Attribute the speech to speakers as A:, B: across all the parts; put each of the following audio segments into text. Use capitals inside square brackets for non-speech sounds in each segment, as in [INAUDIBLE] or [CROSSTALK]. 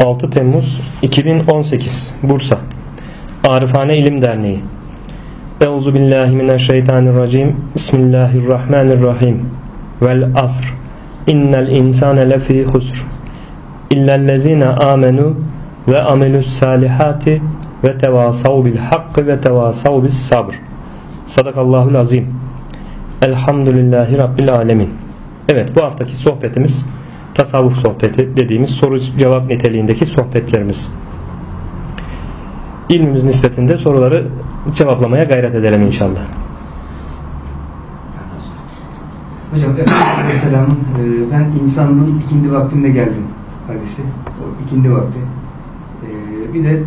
A: 6 Temmuz 2018 Bursa. Arifane İlim Derneği. Euzu billahi mineşşeytanirracim. Bismillahirrahmanirrahim. Vel asr. İnnel insane lefî husr. İllellezine amenu ve amelus salihati ve tevasav bil hakkı ve tevasav bis sabr. Sadakallahul azim. Elhamdülillahi Rabbil alemin. Evet bu haftaki sohbetimiz tasavvuf sohbeti dediğimiz soru cevap niteliğindeki sohbetlerimiz. İlmimiz nispetinde soruları cevaplamaya gayret edelim inşallah.
B: Hocam Efendimiz e, ben insanlığın ikindi vaktinde geldim hadisi. O ikindi vakti. E, bir de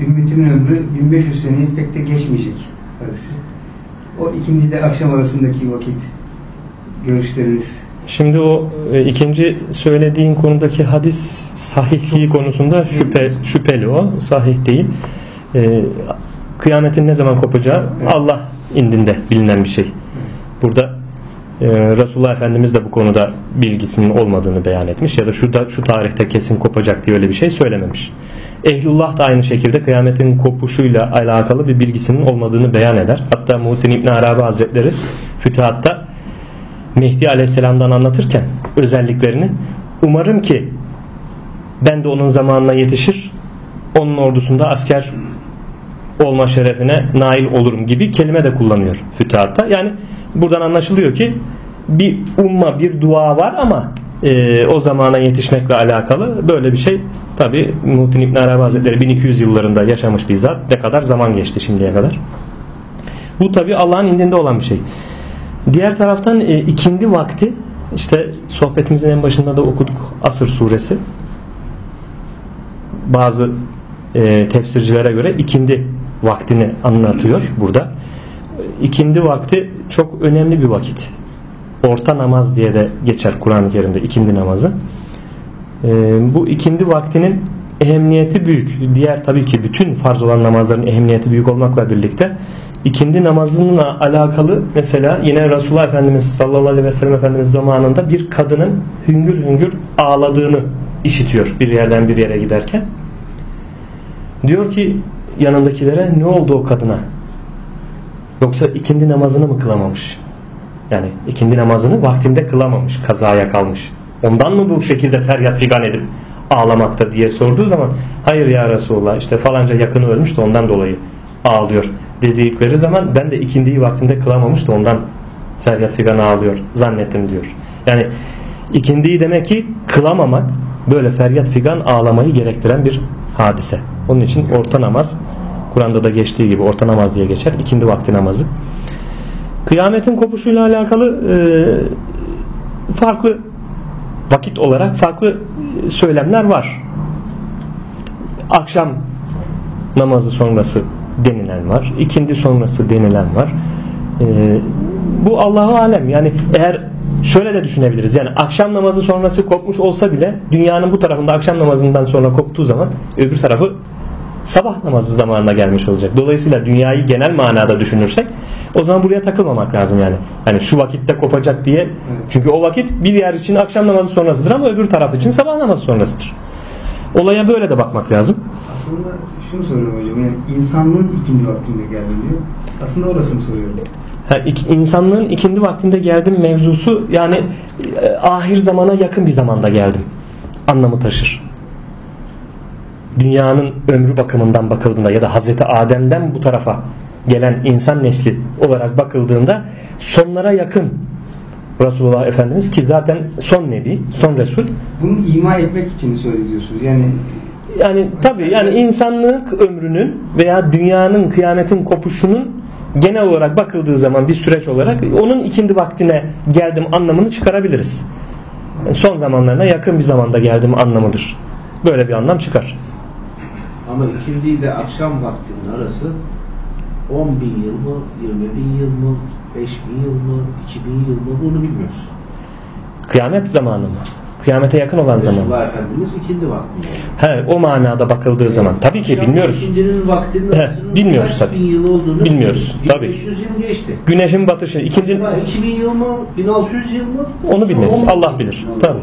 B: ümmetimin ömrü 1500 seneyi pek de geçmeyecek hadisi. O ikindi de akşam arasındaki vakit görüşleriniz
A: Şimdi o e, ikinci söylediğin konudaki hadis sahihliği konusunda şüphe şüpheli o. Sahih değil. E, kıyametin ne zaman kopacağı Allah indinde bilinen bir şey. Burada e, Resulullah Efendimiz de bu konuda bilgisinin olmadığını beyan etmiş ya da şu da şu tarihte kesin kopacak diye öyle bir şey söylememiş. Ehlullah da aynı şekilde kıyametin kopuşuyla alakalı bir bilgisinin olmadığını beyan eder. Hatta Muhittin İbn Arabi Hazretleri Fütuhat'ta Mehdi Aleyhisselam'dan anlatırken özelliklerini umarım ki ben de onun zamanına yetişir onun ordusunda asker olma şerefine nail olurum gibi kelime de kullanıyor fütuhatta. Yani buradan anlaşılıyor ki bir umma bir dua var ama e, o zamana yetişmekle alakalı böyle bir şey tabi Muhittin İbn Arabi Hazretleri 1200 yıllarında yaşamış bizzat ne kadar zaman geçti şimdiye kadar. Bu tabi Allah'ın indinde olan bir şey. Diğer taraftan e, ikindi vakti işte sohbetimizin en başında da okuduk Asır suresi. Bazı e, tefsircilere göre ikindi vaktini anlatıyor burada. İkindi vakti çok önemli bir vakit. Orta namaz diye de geçer Kur'an-ı Kerim'de ikindi namazı. E, bu ikindi vaktinin ehemmiyeti büyük. Diğer tabii ki bütün farz olan namazların ehemmiyeti büyük olmakla birlikte ikindi namazına alakalı mesela yine Resulullah Efendimiz sallallahu aleyhi ve sellem Efendimiz zamanında bir kadının hüngür hüngür ağladığını işitiyor bir yerden bir yere giderken. Diyor ki yanındakilere ne oldu o kadına? Yoksa ikindi namazını mı kılamamış? Yani ikindi namazını vaktinde kılamamış, kazaya kalmış. Ondan mı bu şekilde feryat figan edip ağlamakta diye sorduğu zaman hayır ya Resulullah işte falanca yakını ölmüş de ondan dolayı ağlıyor dedikleri zaman ben de ikindiyi vaktinde kılamamış da ondan feryat figan ağlıyor zannettim diyor. Yani ikindiyi demek ki kılamamak böyle feryat figan ağlamayı gerektiren bir hadise. Onun için orta namaz Kur'an'da da geçtiği gibi orta namaz diye geçer. ikindi vakti namazı. Kıyametin kopuşuyla alakalı e, farklı vakit olarak farklı söylemler var. Akşam namazı sonrası denilen var. İkindi sonrası denilen var. Ee, bu Allahu alem. Yani eğer şöyle de düşünebiliriz. Yani akşam namazı sonrası kopmuş olsa bile dünyanın bu tarafında akşam namazından sonra koptuğu zaman öbür tarafı sabah namazı zamanına gelmiş olacak. Dolayısıyla dünyayı genel manada düşünürsek o zaman buraya takılmamak lazım yani. Hani şu vakitte kopacak diye. Çünkü o vakit bir yer için akşam namazı sonrasıdır ama öbür taraf için sabah namazı sonrasıdır. Olaya böyle de bakmak lazım.
B: Aslında şunu soruyorum hocam. Yani insanlığın ikindi vaktinde geldi diyor. Aslında orasını soruyorum.
A: Ha, insanlığın ikindi vaktinde geldim mevzusu yani e, ahir zamana yakın bir zamanda geldim anlamı taşır. Dünyanın ömrü bakımından bakıldığında ya da Hazreti Adem'den bu tarafa gelen insan nesli olarak bakıldığında sonlara yakın Resulullah Efendimiz ki zaten son nebi, son resul.
B: Bunu ima etmek için söylüyorsunuz. Yani
A: yani tabi yani insanlık ömrünün veya dünyanın kıyametin kopuşunun genel olarak bakıldığı zaman bir süreç olarak onun ikindi vaktine geldim anlamını çıkarabiliriz. Yani son zamanlarına yakın bir zamanda geldim anlamıdır. Böyle bir anlam çıkar.
C: Ama ikindi ile akşam vaktinin arası 10 bin yıl mı, 20 bin yıl mı, 5 bin yıl mı, 2 bin yıl mı bunu bilmiyoruz.
A: Kıyamet zamanı mı? Kıyamete yakın olan zaman.
C: Resulullah Efendimiz ikindi vaktinde.
A: He, o manada bakıldığı zaman. Tabii ki
C: Akşam
A: bilmiyoruz.
C: ikindinin vaktinin
A: He, bilmiyoruz tabii.
C: bin yıl olduğunu
A: Bilmiyoruz, tabii.
C: 1500 yıl geçti.
A: Güneşin batışı ikindi
C: Acaba 2000 yıl mı, 1600 yıl mı?
A: onu
C: on-
A: Allah bilir. Tabii.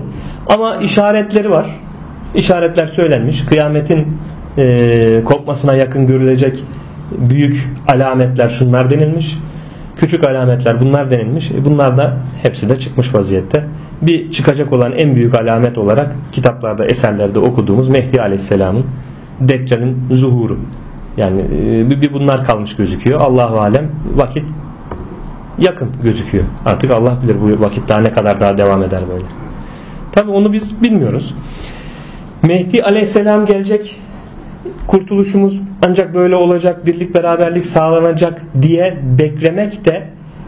A: Ama işaretleri var. işaretler söylenmiş. Kıyametin e, kopmasına yakın görülecek büyük alametler şunlar denilmiş. Küçük alametler bunlar denilmiş. E, bunlar da hepsi de çıkmış vaziyette. Bir çıkacak olan en büyük alamet olarak kitaplarda, eserlerde okuduğumuz Mehdi Aleyhisselam'ın Deccal'in zuhuru. Yani e, bir bunlar kalmış gözüküyor. Allahu alem vakit yakın gözüküyor. Artık Allah bilir bu vakit daha ne kadar daha devam eder böyle. Tabi onu biz bilmiyoruz. Mehdi aleyhisselam gelecek kurtuluşumuz ancak böyle olacak birlik beraberlik sağlanacak diye beklemek de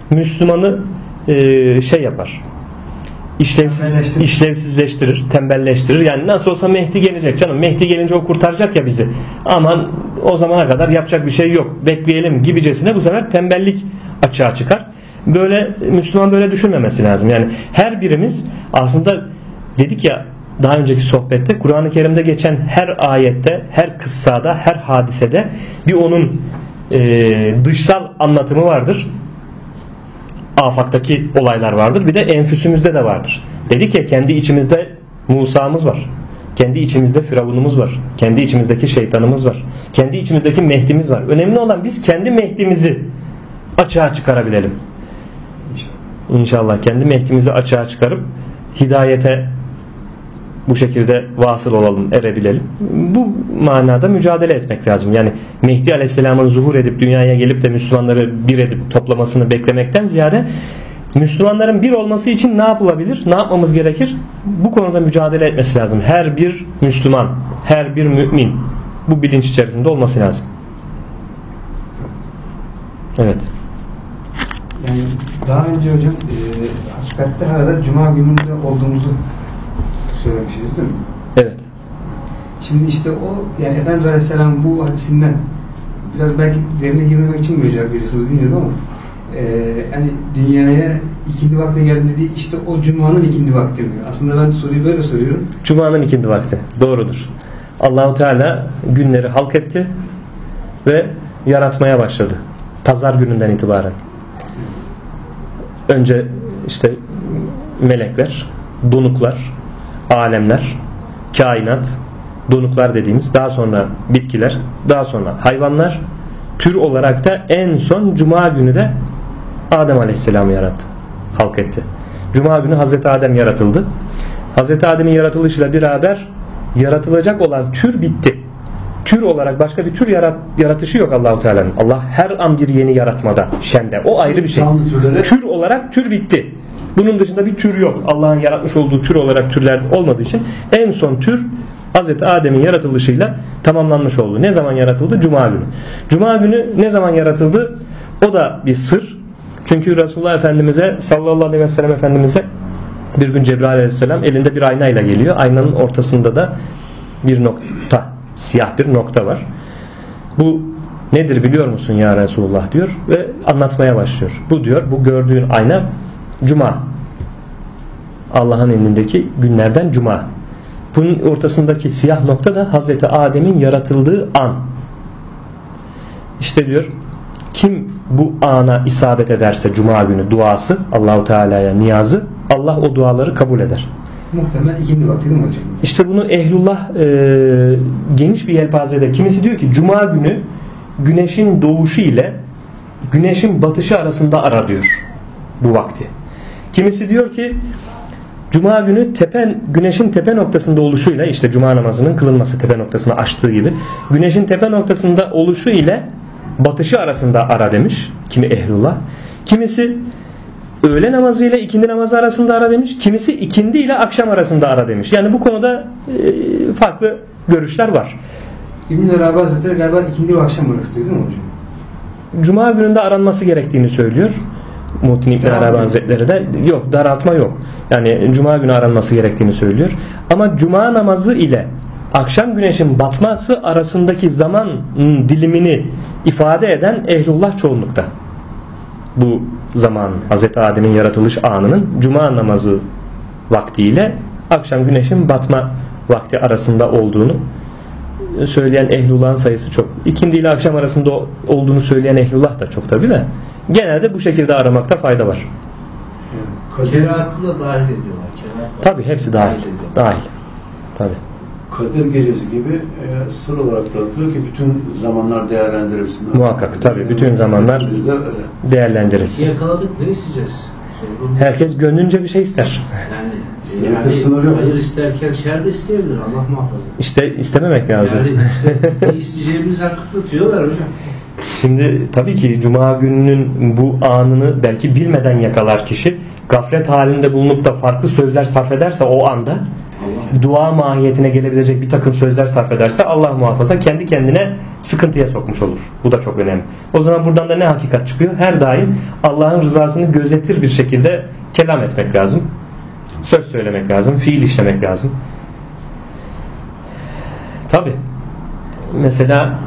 A: Müslümanı e, şey yapar işlevsiz, işlevsizleştirir, tembelleştirir. Yani nasıl olsa Mehdi gelecek canım. Mehdi gelince o kurtaracak ya bizi. Aman o zamana kadar yapacak bir şey yok. Bekleyelim gibicesine bu sefer tembellik açığa çıkar. Böyle Müslüman böyle düşünmemesi lazım. Yani her birimiz aslında dedik ya daha önceki sohbette Kur'an-ı Kerim'de geçen her ayette, her kıssada, her hadisede bir onun e, dışsal anlatımı vardır afaktaki olaylar vardır. Bir de enfüsümüzde de vardır. Dedik ya kendi içimizde Musa'mız var. Kendi içimizde Firavunumuz var. Kendi içimizdeki şeytanımız var. Kendi içimizdeki Mehdi'miz var. Önemli olan biz kendi Mehdi'mizi açığa çıkarabilelim.
B: İnşallah.
A: Kendi Mehdi'mizi açığa çıkarıp hidayete bu şekilde vasıl olalım, erebilelim. Bu manada mücadele etmek lazım. Yani Mehdi Aleyhisselam'ın zuhur edip dünyaya gelip de Müslümanları bir edip toplamasını beklemekten ziyade Müslümanların bir olması için ne yapılabilir? Ne yapmamız gerekir? Bu konuda mücadele etmesi lazım. Her bir Müslüman, her bir mümin bu bilinç içerisinde olması lazım. Evet.
B: Yani daha önce hocam e, hakikatte arada Cuma gününde olduğumuzu söylemişiz değil mi?
A: Evet.
B: Şimdi işte o yani Efendimiz Aleyhisselam bu hadisinden biraz belki derine girmemek için mi cevap veriyorsunuz bilmiyorum ama e, hani dünyaya ikindi vakti geldi dediği işte o Cuma'nın ikindi vakti mi? Aslında ben soruyu böyle soruyorum.
A: Cuma'nın ikindi vakti. Doğrudur. Allahu Teala günleri halk etti ve yaratmaya başladı. Pazar gününden itibaren. Önce işte melekler, donuklar, alemler, kainat, donuklar dediğimiz, daha sonra bitkiler, daha sonra hayvanlar, tür olarak da en son Cuma günü de Adem Aleyhisselam'ı yarattı. Halk etti. Cuma günü Hazreti Adem yaratıldı. Hazreti Adem'in yaratılışıyla beraber yaratılacak olan tür bitti. Tür olarak başka bir tür yarat, yaratışı yok Allahu Teala'nın. Allah her an bir yeni yaratmada, şende. O ayrı bir şey. Tür olarak tür bitti. Bunun dışında bir tür yok. Allah'ın yaratmış olduğu tür olarak türler olmadığı için en son tür Hazreti Adem'in yaratılışıyla tamamlanmış oldu. Ne zaman yaratıldı? Cuma günü. Cuma günü ne zaman yaratıldı? O da bir sır. Çünkü Resulullah Efendimiz'e sallallahu aleyhi ve sellem Efendimiz'e bir gün Cebrail aleyhisselam elinde bir aynayla geliyor. Aynanın ortasında da bir nokta, siyah bir nokta var. Bu nedir biliyor musun ya Resulullah diyor ve anlatmaya başlıyor. Bu diyor bu gördüğün ayna cuma. Allah'ın elindeki günlerden cuma. Bunun ortasındaki siyah nokta da Hazreti Adem'in yaratıldığı an. İşte diyor kim bu ana isabet ederse cuma günü duası Allahu Teala'ya niyazı Allah o duaları kabul eder.
B: Muhtemelen ikindi vakti değil mi hocam?
A: İşte bunu ehlullah e, geniş bir yelpazede kimisi diyor ki cuma günü güneşin doğuşu ile güneşin batışı arasında ara diyor bu vakti. Kimisi diyor ki Cuma günü tepe, güneşin tepe noktasında oluşuyla işte cuma namazının kılınması tepe noktasını açtığı gibi güneşin tepe noktasında oluşu ile batışı arasında ara demiş kimi ehlullah. Kimisi öğle namazı ile ikindi namazı arasında ara demiş. Kimisi ikindi ile akşam arasında ara demiş. Yani bu konuda e, farklı görüşler var.
B: İbn-i Arabi Hazretleri galiba ikindi ve akşam arası diyor değil mi hocam?
A: Cuma gününde aranması gerektiğini söylüyor. Muhittin İbn Arabi. Hazretleri de yok daraltma yok. Yani cuma günü aranması gerektiğini söylüyor. Ama cuma namazı ile akşam güneşin batması arasındaki zaman dilimini ifade eden ehlullah çoğunlukta. Bu zaman Hz. Adem'in yaratılış anının cuma namazı vaktiyle akşam güneşin batma vakti arasında olduğunu söyleyen ehlullahın sayısı çok. İkindi ile akşam arasında olduğunu söyleyen ehlullah da çok tabi de. Genelde bu şekilde aramakta fayda var.
C: Kerahatı da dahil ediyorlar. Kerahat
A: Tabi hepsi dahil.
C: ediyorlar.
A: Dahil. Tabi.
D: Kadir gecesi gibi e, sır olarak bırakılıyor ki bütün zamanlar değerlendirilsin.
A: Muhakkak, tabii, bütün zamanlar-
D: Biz de öyle.
A: Değerlendirirsin.
C: Yakaladık ne isteyeceğiz?
A: Herkes gönlünce bir şey ister.
C: Yani,
D: İstemekte
C: yani
D: sınır yok.
C: hayır isterken şer de isteyebilir Allah muhafaza.
A: İşte istememek lazım.
C: Yani işte isteyeceğimiz hakkında tüyo ver hocam.
A: Şimdi tabii ki Cuma gününün bu anını belki bilmeden yakalar kişi. Gaflet halinde bulunup da farklı sözler sarf ederse o anda dua mahiyetine gelebilecek bir takım sözler sarf ederse Allah muhafaza kendi kendine sıkıntıya sokmuş olur. Bu da çok önemli. O zaman buradan da ne hakikat çıkıyor? Her daim Allah'ın rızasını gözetir bir şekilde kelam etmek lazım. Söz söylemek lazım. Fiil işlemek lazım. Tabi. Mesela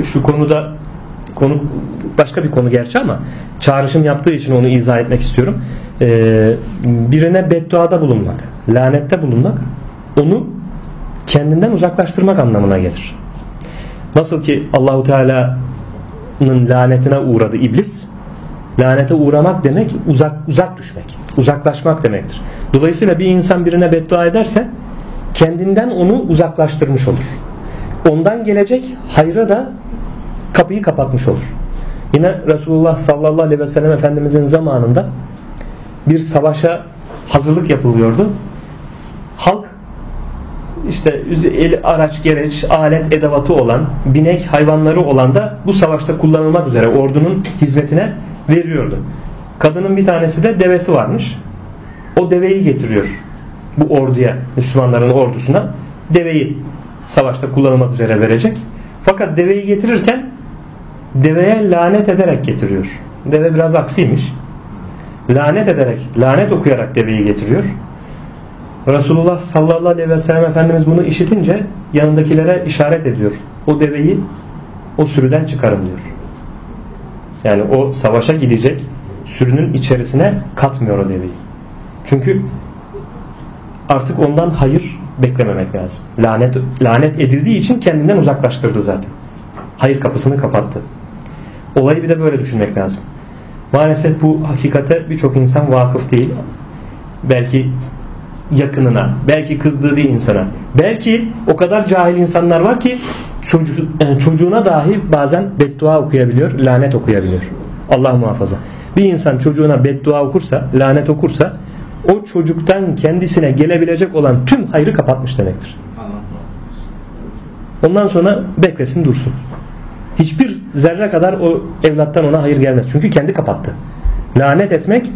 A: e, şu konuda konu başka bir konu gerçi ama çağrışım yaptığı için onu izah etmek istiyorum. Ee, birine bedduada bulunmak, lanette bulunmak onu kendinden uzaklaştırmak anlamına gelir. Nasıl ki Allahu Teala'nın lanetine uğradı iblis. Lanete uğramak demek uzak uzak düşmek, uzaklaşmak demektir. Dolayısıyla bir insan birine beddua ederse kendinden onu uzaklaştırmış olur. Ondan gelecek hayra da kapıyı kapatmış olur. Yine Resulullah sallallahu aleyhi ve sellem Efendimizin zamanında bir savaşa hazırlık yapılıyordu. Halk işte el, araç gereç, alet edevatı olan, binek hayvanları olan da bu savaşta kullanılmak üzere ordunun hizmetine veriyordu. Kadının bir tanesi de devesi varmış. O deveyi getiriyor bu orduya, Müslümanların ordusuna. Deveyi savaşta kullanılmak üzere verecek. Fakat deveyi getirirken deveye lanet ederek getiriyor. Deve biraz aksiymiş. Lanet ederek, lanet okuyarak deveyi getiriyor. Resulullah sallallahu aleyhi ve sellem Efendimiz bunu işitince yanındakilere işaret ediyor. O deveyi o sürüden çıkarın diyor. Yani o savaşa gidecek sürünün içerisine katmıyor o deveyi. Çünkü artık ondan hayır beklememek lazım. Lanet lanet edildiği için kendinden uzaklaştırdı zaten. Hayır kapısını kapattı. Olayı bir de böyle düşünmek lazım. Maalesef bu hakikate birçok insan vakıf değil. Belki yakınına, belki kızdığı bir insana. Belki o kadar cahil insanlar var ki çocuğu, yani çocuğuna dahi bazen beddua okuyabiliyor, lanet okuyabiliyor. Allah muhafaza. Bir insan çocuğuna beddua okursa, lanet okursa o çocuktan kendisine gelebilecek olan tüm hayrı kapatmış demektir. Ondan sonra beklesin dursun. Hiçbir zerre kadar o evlattan ona hayır gelmez. Çünkü kendi kapattı. Lanet etmek,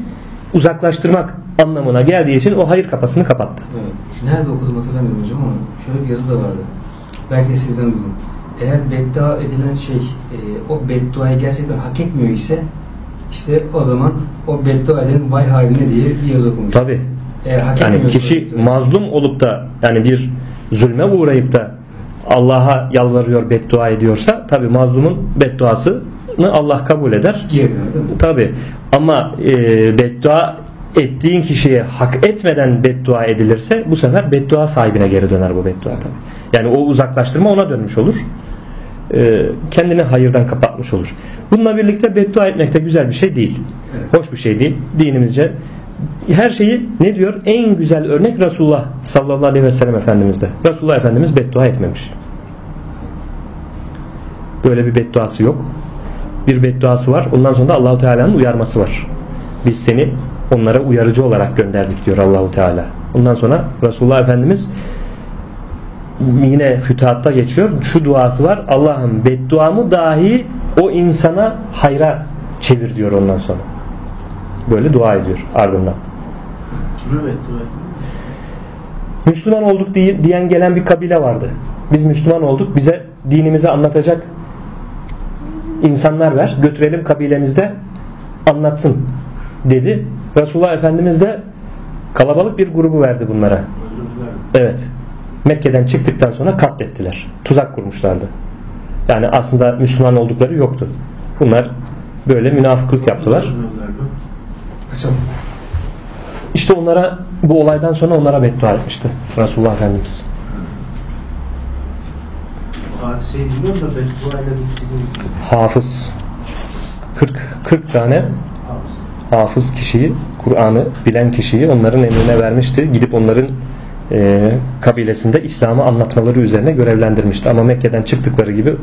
A: uzaklaştırmak anlamına geldiği için o hayır kapısını kapattı.
B: Evet. Nerede okudum hatırlamıyorum hocam ama şöyle bir yazı da vardı. Belki de sizden duydum. Eğer beddua edilen şey e, o bedduayı gerçekten hak etmiyor ise işte o zaman o beddua edenin vay haline diye bir yazı okumuş.
A: Tabi.
B: Eğer hak
A: Yani kişi mazlum olup da yani bir zulme uğrayıp da Allah'a yalvarıyor, beddua ediyorsa tabi mazlumun bedduasını Allah kabul eder. Tabi ama e, beddua ettiğin kişiye hak etmeden beddua edilirse bu sefer beddua sahibine geri döner bu beddua tabi. Yani o uzaklaştırma ona dönmüş olur. E, kendini hayırdan kapatmış olur. Bununla birlikte beddua etmek de güzel bir şey değil. Hoş bir şey değil. Dinimizce her şeyi ne diyor? En güzel örnek Resulullah sallallahu aleyhi ve sellem Efendimiz'de. Resulullah Efendimiz beddua etmemiş. Böyle bir bedduası yok. Bir bedduası var. Ondan sonra da Allahu Teala'nın uyarması var. Biz seni onlara uyarıcı olarak gönderdik diyor Allahu Teala. Ondan sonra Resulullah Efendimiz yine fütuhatta geçiyor. Şu duası var. Allah'ım bedduamı dahi o insana hayra çevir diyor ondan sonra. Böyle dua ediyor ardından.
C: Kime beddua etmiyor?
A: Müslüman olduk diye- diyen gelen bir kabile vardı. Biz Müslüman olduk. Bize dinimizi anlatacak insanlar ver. Götürelim kabilemizde anlatsın dedi. Resulullah Efendimiz de kalabalık bir grubu verdi bunlara. Evet. Mekke'den çıktıktan sonra katlettiler. Tuzak kurmuşlardı. Yani aslında Müslüman oldukları yoktu. Bunlar böyle münafıklık yaptılar.
B: Açalım.
A: İşte onlara bu olaydan sonra onlara beddua etmişti Resulullah Efendimiz.
C: Hadiseyi biliyorum da beddua ile bittiğini
A: Hafız 40 40 tane
C: Hafız.
A: hafız kişiyi, Kur'an'ı bilen kişiyi onların emrine vermişti. Gidip onların e, kabilesinde İslam'ı anlatmaları üzerine görevlendirmişti. Ama Mekke'den çıktıkları gibi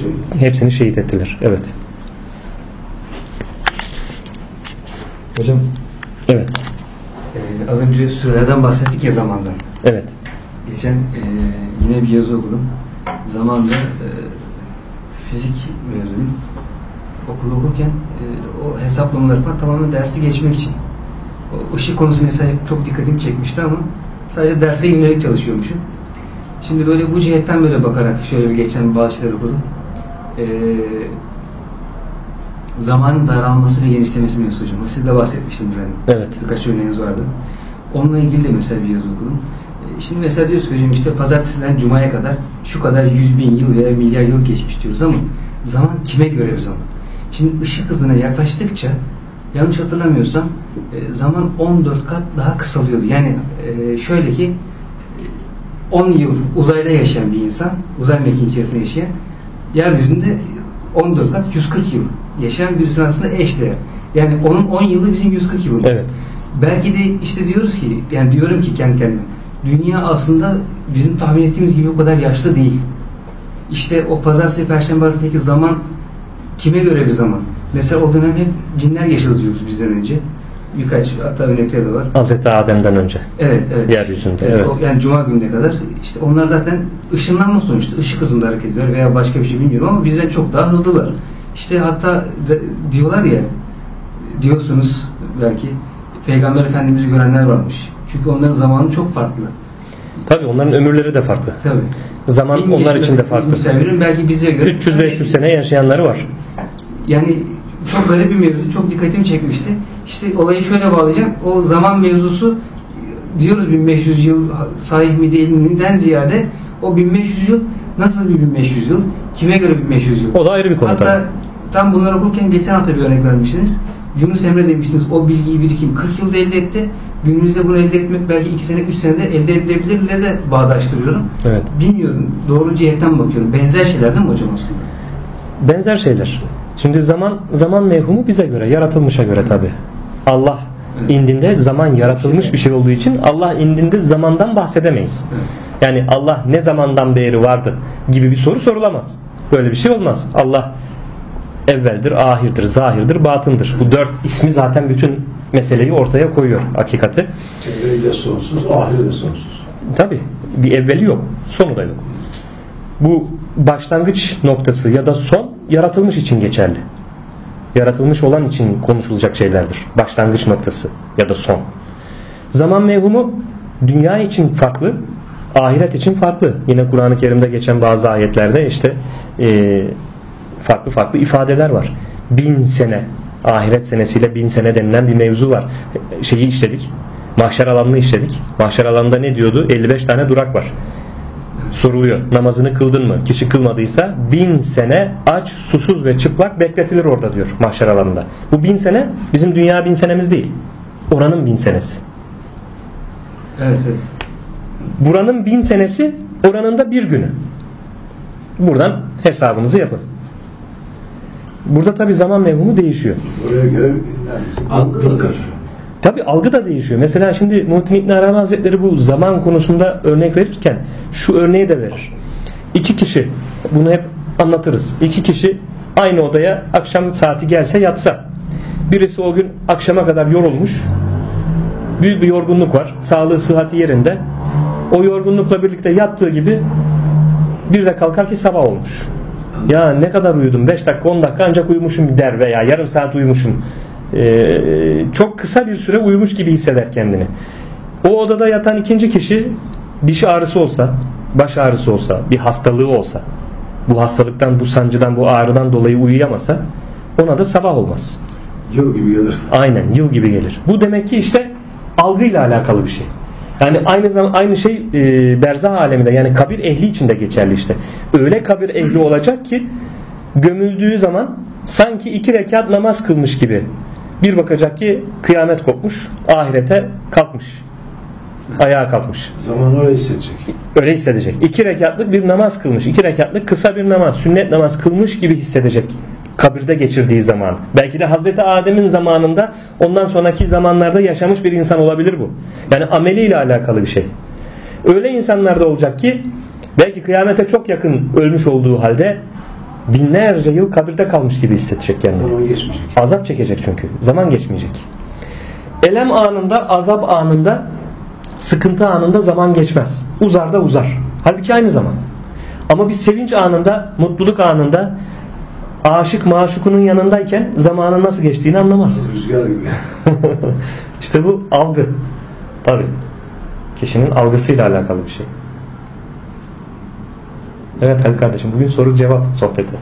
D: şey.
A: hepsini şehit ettiler. Evet.
B: Hocam
A: Evet.
B: e, az önce sürelerden bahsettik ya zamandan.
A: Evet.
B: Geçen e, yine bir yazı okudum. Zamanda e, fizik mezunuyum. Okulu okurken e, o hesaplamaları falan tamamen dersi geçmek için. O ışık konusu mesela çok dikkatimi çekmişti ama sadece derse yönelik çalışıyormuşum. Şimdi böyle bu cihetten böyle bakarak şöyle bir geçen bazı şeyler okudum. E, zamanın daralması ve genişlemesi mevzusu hocam. Siz de bahsetmiştiniz hani.
A: Evet.
B: Birkaç örneğiniz vardı. Onunla ilgili de mesela bir yazı okudum. E, Şimdi mesela diyoruz ki hocam işte pazartesiden cumaya kadar şu kadar yüz bin yıl veya milyar yıl geçmiş diyoruz ama zaman kime göre bir zaman? Şimdi ışık hızına yaklaştıkça yanlış hatırlamıyorsam e, zaman 14 kat daha kısalıyordu. Yani e, şöyle ki 10 yıl uzayda yaşayan bir insan, uzay mekiği içerisinde yaşayan, yeryüzünde 14 kat 140 yıl yaşayan birisinin aslında eşdeğer. Yani onun 10 yılı bizim 140 yılımız.
A: Evet.
B: Belki de işte diyoruz ki, yani diyorum ki kendi kendime, dünya aslında bizim tahmin ettiğimiz gibi o kadar yaşlı değil. İşte o pazartesi perşembe arasındaki zaman kime göre bir zaman? Mesela o dönem hep cinler yaşadı diyoruz bizden önce. Birkaç hatta örnekleri de var.
A: Hazreti Adem'den önce.
B: Evet, evet.
A: Yeryüzünde, evet.
B: o- Yani cuma gününe kadar işte onlar zaten ışınlanma sonuçta ışık hızında hareket ediyor veya başka bir şey bilmiyorum ama bizden çok daha hızlılar. İşte hatta diyorlar ya diyorsunuz belki Peygamber Efendimiz'i görenler varmış. Çünkü onların zamanı çok farklı.
A: Tabii onların ömürleri de farklı.
B: Tabii.
A: Zaman
B: Bin
A: onlar için de farklı.
B: Belki bize göre
A: 300-500 sene yaşayanları var.
B: yani çok garip bir mevzu. Çok dikkatimi çekmişti. İşte olayı şöyle bağlayacağım. O zaman mevzusu diyoruz 1500 yıl sahih mi değil mi'den ziyade o 1500 yıl nasıl bir 1500 yıl? Kime göre 1500 yıl?
A: O da ayrı bir konu
B: Hatta
A: tabii.
B: Tam bunları okurken geçen hafta bir örnek vermiştiniz. Yunus Emre demiştiniz o bilgiyi birikim 40 yılda elde etti. Günümüzde bunu elde etmek belki 2 sene 3 senede elde edilebilirle de bağdaştırıyorum.
A: Evet.
B: Bilmiyorum. Doğru cihetten bakıyorum. Benzer şeyler değil mi hocam aslında?
A: Benzer şeyler. Şimdi zaman zaman mevhumu bize göre, yaratılmışa göre tabi. Allah
B: Evet.
A: indinde zaman yaratılmış bir şey olduğu için Allah indinde zamandan bahsedemeyiz.
B: Evet.
A: Yani Allah ne zamandan beri vardı gibi bir soru sorulamaz. Böyle bir şey olmaz. Allah evveldir, ahirdir, zahirdir, batındır. Bu dört ismi zaten bütün meseleyi ortaya koyuyor hakikati.
D: Evveli de sonsuz, ahiri de sonsuz.
A: Tabi bir evveli yok, sonu da yok. Bu başlangıç noktası ya da son yaratılmış için geçerli. Yaratılmış olan için konuşulacak şeylerdir. Başlangıç noktası ya da son. Zaman mevhumu dünya için farklı, ahiret için farklı. Yine Kur'an-ı Kerim'de geçen bazı ayetlerde işte e, farklı farklı ifadeler var. Bin sene, ahiret senesiyle bin sene denilen bir mevzu var. Şeyi işledik. Mahşer alanını işledik. Mahşer alanında ne diyordu? 55 tane durak var. Soruluyor. Namazını kıldın mı? Kişi kılmadıysa bin sene aç, susuz ve çıplak bekletilir orada diyor mahşer alanında. Bu bin sene bizim dünya bin senemiz değil. Oranın bin senesi.
B: Evet, evet.
A: Buranın bin senesi oranın da bir günü. Buradan hesabınızı yapın. Burada tabi zaman mevhumu değişiyor.
D: Oraya göre neredeyse
C: Algı da değişiyor.
A: Tabi algı da değişiyor. Mesela şimdi Muhittin İbn Arabi Hazretleri bu zaman konusunda örnek verirken şu örneği de verir. İki kişi bunu hep anlatırız. İki kişi aynı odaya akşam saati gelse yatsa. Birisi o gün akşama kadar yorulmuş. Büyük bir yorgunluk var. Sağlığı sıhhati yerinde. O yorgunlukla birlikte yattığı gibi bir de kalkar ki sabah olmuş. Ya ne kadar uyudum 5 dakika 10 dakika ancak uyumuşum der veya yarım saat uyumuşum. Ee, çok kısa bir süre uyumuş gibi hisseder kendini. O odada yatan ikinci kişi diş ağrısı olsa, baş ağrısı olsa, bir hastalığı olsa, bu hastalıktan, bu sancıdan, bu ağrıdan dolayı uyuyamasa ona da sabah olmaz.
D: Yıl gibi gelir.
A: Aynen yıl gibi gelir. Bu demek ki işte algıyla alakalı bir şey. Yani aynı zaman aynı şey e, berzah aleminde yani kabir ehli için de geçerli işte. Öyle kabir ehli olacak ki gömüldüğü zaman sanki iki rekat namaz kılmış gibi. Bir bakacak ki kıyamet kopmuş, ahirete kalkmış. Ayağa kalkmış.
D: Zaman orayı hissedecek.
A: Öyle hissedecek. İki rekatlık bir namaz kılmış. iki rekatlık kısa bir namaz, sünnet namaz kılmış gibi hissedecek. Kabirde geçirdiği zaman. Belki de Hazreti Adem'in zamanında ondan sonraki zamanlarda yaşamış bir insan olabilir bu. Yani ameliyle alakalı bir şey. Öyle insanlar da olacak ki belki kıyamete çok yakın ölmüş olduğu halde binlerce yıl kabirde kalmış gibi hissedecek kendini.
D: Zaman geçmeyecek.
A: Azap çekecek çünkü. Zaman geçmeyecek. Elem anında, azap anında, sıkıntı anında zaman geçmez. Uzar da uzar. Halbuki aynı zaman. Ama bir sevinç anında, mutluluk anında aşık maşukunun yanındayken zamanın nasıl geçtiğini anlamaz.
D: Rüzgar gibi. [LAUGHS]
A: İşte bu algı. Tabi. Kişinin algısıyla alakalı bir şey. Evet Halil kardeşim bugün soru cevap sohbeti.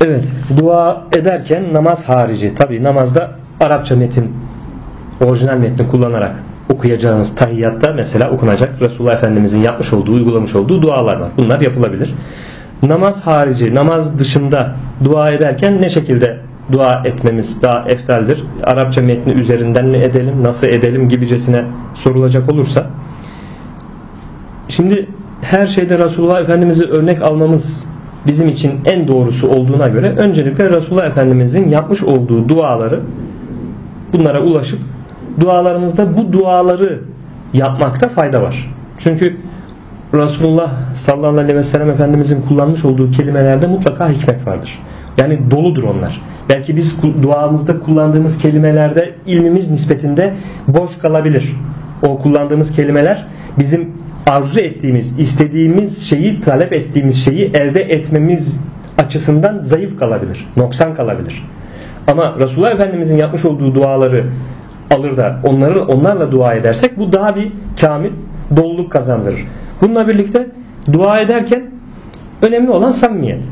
A: Evet dua ederken namaz harici tabi namazda Arapça metin orijinal metni kullanarak okuyacağınız tahiyyatta mesela okunacak Resulullah Efendimizin yapmış olduğu uygulamış olduğu dualar var. Bunlar yapılabilir. Namaz harici namaz dışında dua ederken ne şekilde dua etmemiz daha eftaldir? Arapça metni üzerinden mi edelim nasıl edelim gibicesine sorulacak olursa Şimdi her şeyde Resulullah Efendimiz'i örnek almamız bizim için en doğrusu olduğuna göre öncelikle Resulullah Efendimiz'in yapmış olduğu duaları bunlara ulaşıp dualarımızda bu duaları yapmakta fayda var. Çünkü Resulullah sallallahu aleyhi ve sellem Efendimizin kullanmış olduğu kelimelerde mutlaka hikmet vardır. Yani doludur onlar. Belki biz duamızda kullandığımız kelimelerde ilmimiz nispetinde boş kalabilir. O kullandığımız kelimeler bizim arzu ettiğimiz, istediğimiz şeyi, talep ettiğimiz şeyi elde etmemiz açısından zayıf kalabilir, noksan kalabilir. Ama Resulullah Efendimizin yapmış olduğu duaları alır da onları onlarla dua edersek bu daha bir kamil doluluk kazandırır. Bununla birlikte dua ederken önemli olan samimiyet.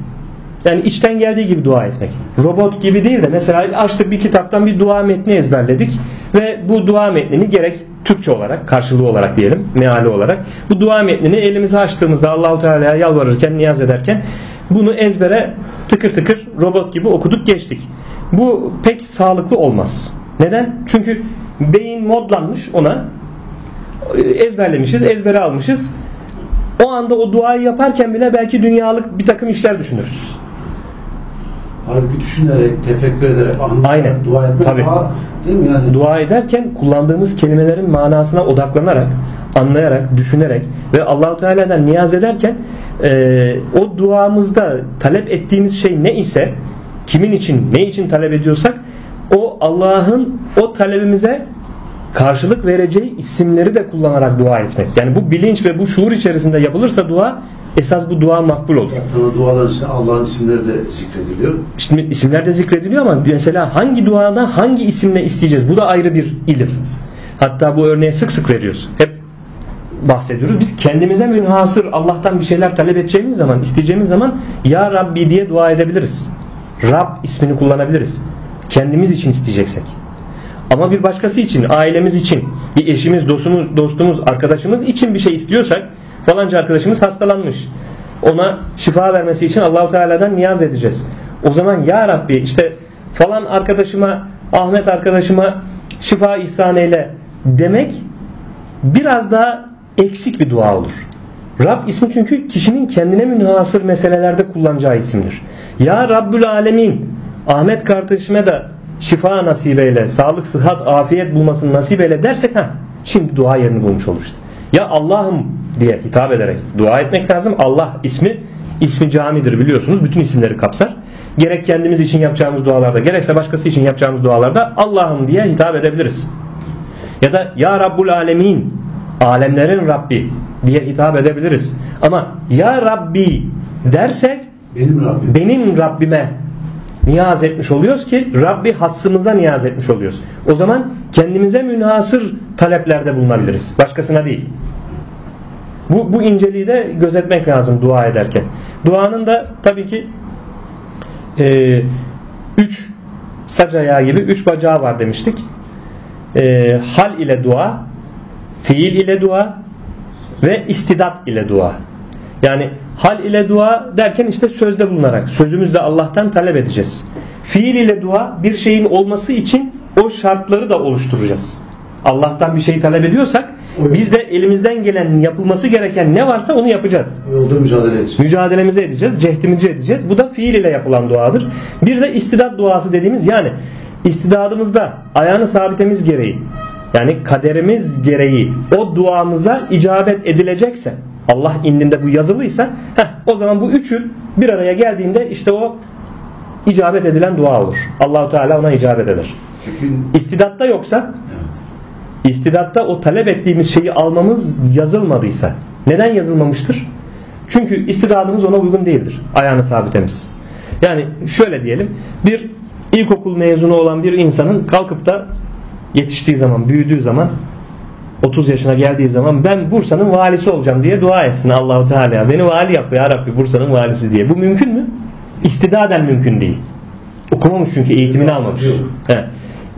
A: Yani içten geldiği gibi dua etmek. Robot gibi değil de mesela açtık bir kitaptan bir dua metni ezberledik ve bu dua metnini gerek Türkçe olarak, karşılığı olarak diyelim, meali olarak bu dua metnini elimize açtığımızda Allahu Teala'ya yalvarırken, niyaz ederken bunu ezbere tıkır tıkır robot gibi okuduk geçtik. Bu pek sağlıklı olmaz. Neden? Çünkü beyin modlanmış ona ezberlemişiz, ezbere almışız. O anda o duayı yaparken bile belki dünyalık bir takım işler düşünürüz.
D: Halbuki düşünerek, tefekkür ederek, anlayarak
A: Aynen.
D: dua etmek
A: Tabii.
D: daha değil mi yani?
A: Dua ederken kullandığımız kelimelerin manasına odaklanarak, anlayarak, düşünerek ve Allahu Teala'dan niyaz ederken e, o duamızda talep ettiğimiz şey ne ise kimin için, ne için talep ediyorsak o Allah'ın o talebimize karşılık vereceği isimleri de kullanarak dua etmek. Yani bu bilinç ve bu şuur içerisinde yapılırsa dua esas bu dua makbul olur.
D: O duaların içinde Allah'ın isimleri de zikrediliyor.
A: Şimdi isimler de zikrediliyor ama mesela hangi duada hangi isimle isteyeceğiz? Bu da ayrı bir ilim. Hatta bu örneği sık sık veriyoruz. Hep bahsediyoruz. Biz kendimize münhasır Allah'tan bir şeyler talep edeceğimiz zaman, isteyeceğimiz zaman Ya Rabbi diye dua edebiliriz. Rab ismini kullanabiliriz. Kendimiz için isteyeceksek. Ama bir başkası için, ailemiz için, bir eşimiz, dostumuz, dostumuz, arkadaşımız için bir şey istiyorsak falanca arkadaşımız hastalanmış. Ona şifa vermesi için Allahu Teala'dan niyaz edeceğiz. O zaman ya Rabbi işte falan arkadaşıma, Ahmet arkadaşıma şifa ihsan eyle demek biraz daha eksik bir dua olur. Rab ismi çünkü kişinin kendine münhasır meselelerde kullanacağı isimdir. Ya Rabbül Alemin Ahmet kardeşime de şifa nasip eyle, sağlık, sıhhat, afiyet bulmasını nasip eyle dersek ha şimdi dua yerini bulmuş olur işte. Ya Allah'ım diye hitap ederek dua etmek lazım. Allah ismi ismi camidir biliyorsunuz. Bütün isimleri kapsar. Gerek kendimiz için yapacağımız dualarda gerekse başkası için yapacağımız dualarda Allah'ım diye hitap edebiliriz. Ya da Ya Rabbul Alemin alemlerin Rabbi diye hitap edebiliriz. Ama Ya Rabbi dersek
D: Benim Rabbim.
A: benim Rabbime niyaz etmiş oluyoruz ki Rabbi hassımıza niyaz etmiş oluyoruz. O zaman kendimize münhasır taleplerde bulunabiliriz. Başkasına değil. Bu, bu inceliği de gözetmek lazım dua ederken. Duanın da tabii ki e, üç sac ayağı gibi üç bacağı var demiştik. E, hal ile dua, fiil ile dua ve istidat ile dua. Yani hal ile dua derken işte sözde bulunarak sözümüzle Allah'tan talep edeceğiz. Fiil ile dua bir şeyin olması için o şartları da oluşturacağız. Allah'tan bir şeyi talep ediyorsak
D: Evet.
A: biz de elimizden gelen yapılması gereken ne varsa onu yapacağız.
D: Yolda mücadele edeceğiz.
A: Mücadelemizi edeceğiz, cehdimizi edeceğiz. Bu da fiil ile yapılan duadır. Bir de istidat duası dediğimiz yani istidadımızda ayağını sabitemiz gereği yani kaderimiz gereği o duamıza icabet edilecekse Allah indinde bu yazılıysa heh, o zaman bu üçü bir araya geldiğinde işte o icabet edilen dua olur. Allahu Teala ona icabet eder. İstidatta yoksa istidatta o talep ettiğimiz şeyi almamız yazılmadıysa neden yazılmamıştır? Çünkü istidadımız ona uygun değildir. Ayağını sabitemiz. Yani şöyle diyelim bir ilkokul mezunu olan bir insanın kalkıp da yetiştiği zaman, büyüdüğü zaman 30 yaşına geldiği zaman ben Bursa'nın valisi olacağım diye dua etsin Allahu Teala. Beni vali yap ya Rabbi Bursa'nın valisi diye. Bu mümkün mü? İstidaden mümkün değil. Okumamış çünkü eğitimini almamış. He.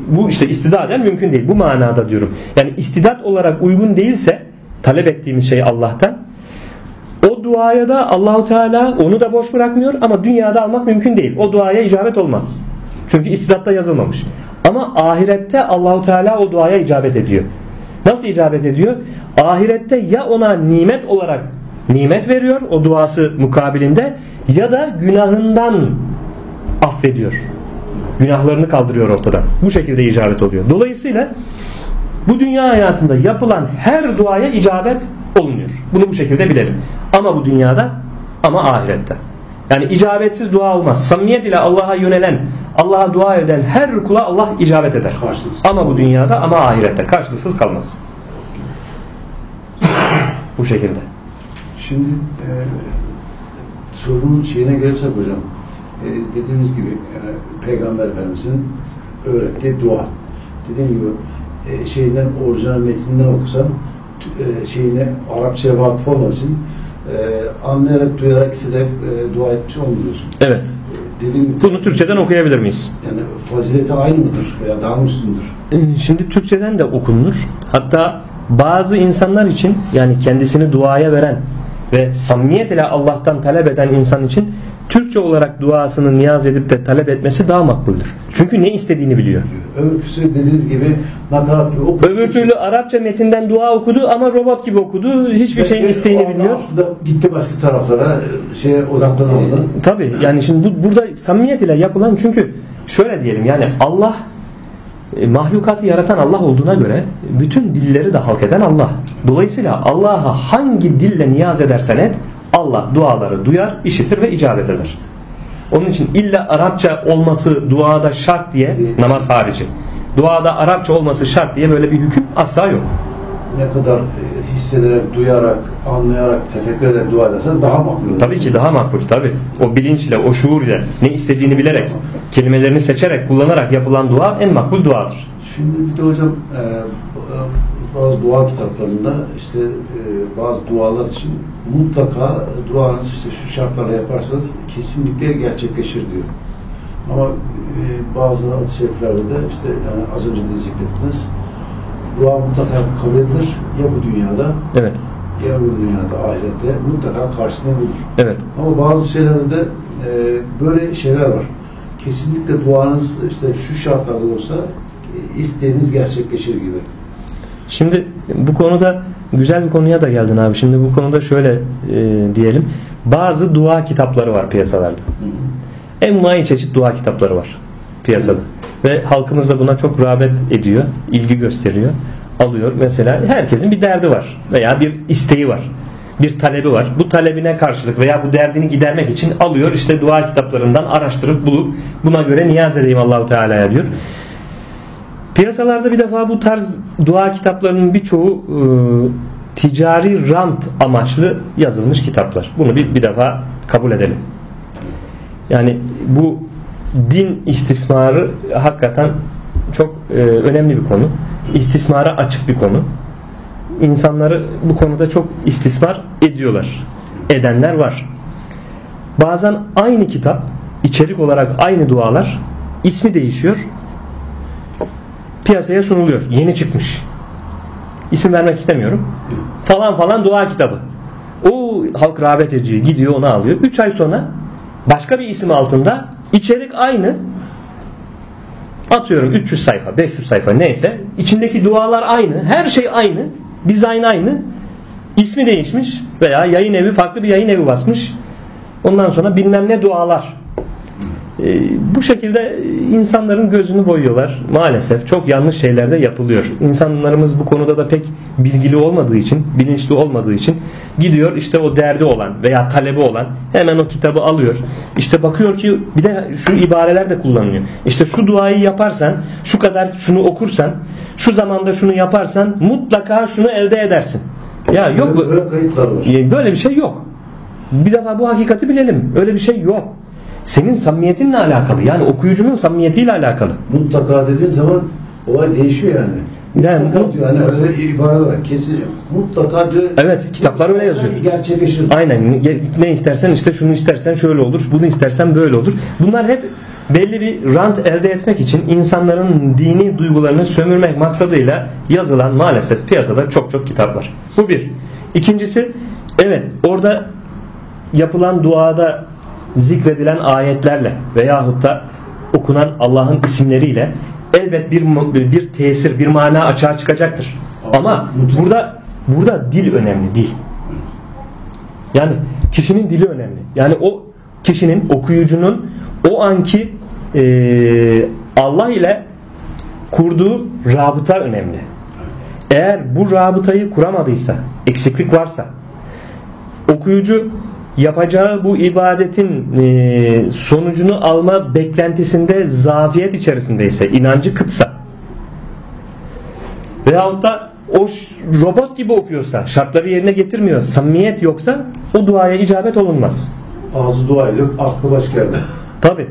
A: Bu işte istidaden mümkün değil. Bu manada diyorum. Yani istidat olarak uygun değilse talep ettiğimiz şey Allah'tan o duaya da Allahu Teala onu da boş bırakmıyor ama dünyada almak mümkün değil. O duaya icabet olmaz. Çünkü istidatta yazılmamış. Ama ahirette Allahu Teala o duaya icabet ediyor. Nasıl icabet ediyor? Ahirette ya ona nimet olarak nimet veriyor o duası mukabilinde ya da günahından affediyor. Günahlarını kaldırıyor ortadan. Bu şekilde icabet oluyor. Dolayısıyla bu dünya hayatında yapılan her duaya icabet olunuyor. Bunu bu şekilde bilelim. Ama bu dünyada ama ahirette. Yani icabetsiz dua olmaz. Samimiyet ile Allah'a yönelen, Allah'a dua eden her kula Allah icabet eder.
D: Karşılıksız.
A: Ama bu dünyada ama ahirette karşılıksız kalmaz. [LAUGHS] Bu şekilde.
D: Şimdi e, sorunun şeyine gelsek hocam. E, dediğimiz gibi yani Peygamber Efendimiz'in öğrettiği dua. Dediğim gibi e, şeyinden orijinal metinden okusan e, şeyine Arapçaya vakıf olmadığı için e, anlayarak, duyarak, hissederek e, dua etmiş olmuyorsun.
A: Evet.
D: E, dediğim gibi,
A: Bunu Türkçeden okuyabilir miyiz?
D: yani fazileti aynı mıdır veya daha mı üstündür?
A: Ee, Şimdi Türkçeden de okunur. Hatta bazı insanlar için yani kendisini duaya veren ve samimiyet ile Allah'tan talep eden insan için Türkçe olarak duasını niyaz edip de talep etmesi daha makbuldür. Çünkü ne istediğini biliyor.
D: Öbürküsü dediğiniz gibi nakarat gibi okuyor.
A: Öbür türlü Arapça metinden dua okudu ama robot gibi okudu. Hiçbir şeyin isteğini bilmiyor.
D: Gitti başka taraflara şeye odaklanamadı.
A: Tabi yani şimdi bu, burada samimiyet ile yapılan çünkü şöyle diyelim yani Allah e, mahlukatı yaratan Allah olduğuna göre bütün dilleri de halk eden Allah. Dolayısıyla Allah'a hangi dille niyaz edersen et Allah duaları duyar, işitir ve icabet eder. Onun için illa Arapça olması duada şart diye namaz harici. Duada Arapça olması şart diye böyle bir hüküm asla yok.
D: Ne kadar hissederek, duyarak, anlayarak, tefekkür ederek dua edersen daha makbul.
A: Tabii ki daha makbul tabii. O bilinçle, o şuur ile ne istediğini bilerek, kelimelerini seçerek, kullanarak yapılan dua en makbul duadır.
D: Şimdi bir de hocam e, bazı dua kitaplarında işte e, bazı dualar için mutlaka duanız işte şu şartlarda yaparsanız kesinlikle gerçekleşir diyor. Ama e, bazı hadis-i şeriflerde de işte yani az önce de zikrettiniz dua mutlaka kabul edilir ya bu dünyada
A: Evet.
D: ya bu dünyada ahirette mutlaka karşılığını bulur.
A: Evet.
D: Ama bazı şeylerde de e, böyle şeyler var. Kesinlikle duanız işte şu şartlarda olsa e, isteğiniz gerçekleşir gibi.
A: Şimdi bu konuda güzel bir konuya da geldin abi. Şimdi bu konuda şöyle e, diyelim. Bazı dua kitapları var piyasalarda. Envai çeşit dua kitapları var piyasada. Ve halkımız da buna çok rağbet ediyor, ilgi gösteriyor, alıyor. Mesela herkesin bir derdi var veya bir isteği var. Bir talebi var. Bu talebine karşılık veya bu derdini gidermek için alıyor işte dua kitaplarından araştırıp bulup buna göre niyaz edeyim Allahu Teala'ya diyor. Piyasalarda bir defa bu tarz dua kitaplarının birçoğu e, ticari rant amaçlı yazılmış kitaplar. Bunu bir, bir defa kabul edelim. Yani bu din istismarı hakikaten çok e, önemli bir konu. İstismara açık bir konu. İnsanları bu konuda çok istismar ediyorlar. Edenler var. Bazen aynı kitap, içerik olarak aynı dualar, ismi değişiyor. Piyasaya sunuluyor. Yeni çıkmış. İsim vermek istemiyorum. Falan falan dua kitabı. O halk rağbet ediyor. Gidiyor onu alıyor. 3 ay sonra başka bir isim altında içerik aynı. Atıyorum 300 sayfa, 500 sayfa neyse. İçindeki dualar aynı. Her şey aynı. Dizayn aynı. İsmi değişmiş veya yayın evi farklı bir yayın evi basmış. Ondan sonra bilmem ne dualar bu şekilde insanların gözünü boyuyorlar. Maalesef çok yanlış şeyler de yapılıyor. İnsanlarımız bu konuda da pek bilgili olmadığı için, bilinçli olmadığı için gidiyor işte o derdi olan veya talebi olan hemen o kitabı alıyor. İşte bakıyor ki bir de şu ibareler de kullanılıyor. İşte şu duayı yaparsan, şu kadar şunu okursan, şu zamanda şunu yaparsan mutlaka şunu elde edersin. Ya yok
D: Böyle
A: Böyle bir şey yok. Bir defa bu hakikati bilelim. Öyle bir şey yok. Senin samimiyetinle alakalı. Yani okuyucunun samimiyetiyle alakalı.
D: Mutlaka dediğin zaman olay değişiyor yani.
A: Yani
D: Mutlaka diyor. Yani öyle ibareler var. Kesin. Mutlaka diyor.
A: Evet, kitaplar öyle yazıyor.
D: Gerçekleşir.
A: Aynen ne istersen işte şunu istersen şöyle olur, bunu istersen böyle olur. Bunlar hep belli bir rant elde etmek için insanların dini duygularını sömürmek maksadıyla yazılan maalesef piyasada çok çok kitap var. Bu bir. İkincisi evet orada yapılan duada zikredilen ayetlerle veyahut da okunan Allah'ın isimleriyle elbet bir bir tesir, bir mana açığa çıkacaktır. Ama burada burada dil önemli, dil. Yani kişinin dili önemli. Yani o kişinin okuyucunun o anki e, Allah ile kurduğu rabıta önemli. Eğer bu rabıtayı kuramadıysa, eksiklik varsa, okuyucu yapacağı bu ibadetin e, sonucunu alma beklentisinde zafiyet içerisindeyse, inancı kıtsa veyahut da o robot gibi okuyorsa, şartları yerine getirmiyor, samimiyet yoksa o duaya icabet olunmaz.
D: Ağzı duayla aklı başka yerde. [LAUGHS]
A: Tabi.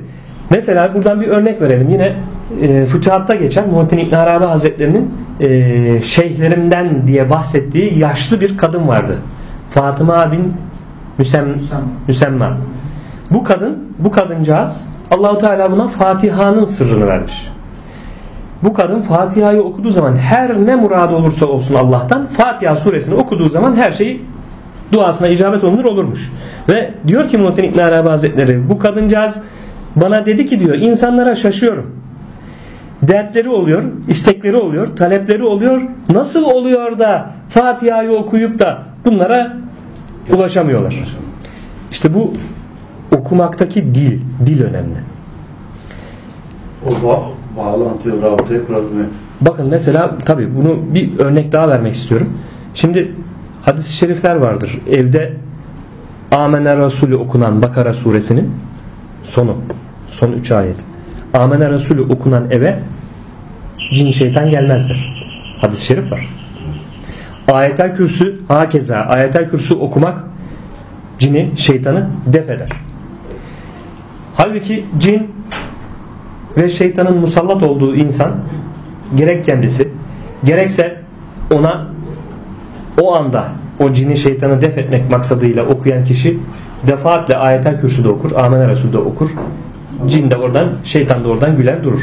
A: Mesela buradan bir örnek verelim. Yine e, Fütuhat'ta geçen Muhittin İbn Arabi Hazretlerinin e, şeyhlerinden diye bahsettiği yaşlı bir kadın vardı. Fatıma bin Müsem, Müsemma. Bu kadın, bu kadıncağız Allahu Teala buna Fatiha'nın sırrını vermiş. Bu kadın Fatiha'yı okuduğu zaman her ne muradı olursa olsun Allah'tan Fatiha suresini okuduğu zaman her şeyi duasına icabet olunur olurmuş. Ve diyor ki Muhittin İbn Arabi Hazretleri bu kadıncağız bana dedi ki diyor insanlara şaşıyorum. Dertleri oluyor, istekleri oluyor, talepleri oluyor. Nasıl oluyor da Fatiha'yı okuyup da bunlara ulaşamıyorlar? İşte bu okumaktaki dil, dil önemli.
D: O ba bağlantıyı, rabıtayı kurabilmek.
A: Bakın mesela tabi bunu bir örnek daha vermek istiyorum. Şimdi hadis-i şerifler vardır. Evde Amener Resulü okunan Bakara suresinin sonu. Son 3 ayet. Amener Resulü okunan eve cin şeytan gelmezler. Hadis-i şerif var. Ayetel kürsü hakeza ayetel kürsü okumak cini şeytanı def eder. Halbuki cin ve şeytanın musallat olduğu insan gerek kendisi gerekse ona o anda o cini şeytanı def etmek maksadıyla okuyan kişi defaatle ayetel kürsüde okur, amene resulde okur. Cin de oradan, şeytan da oradan güler durur.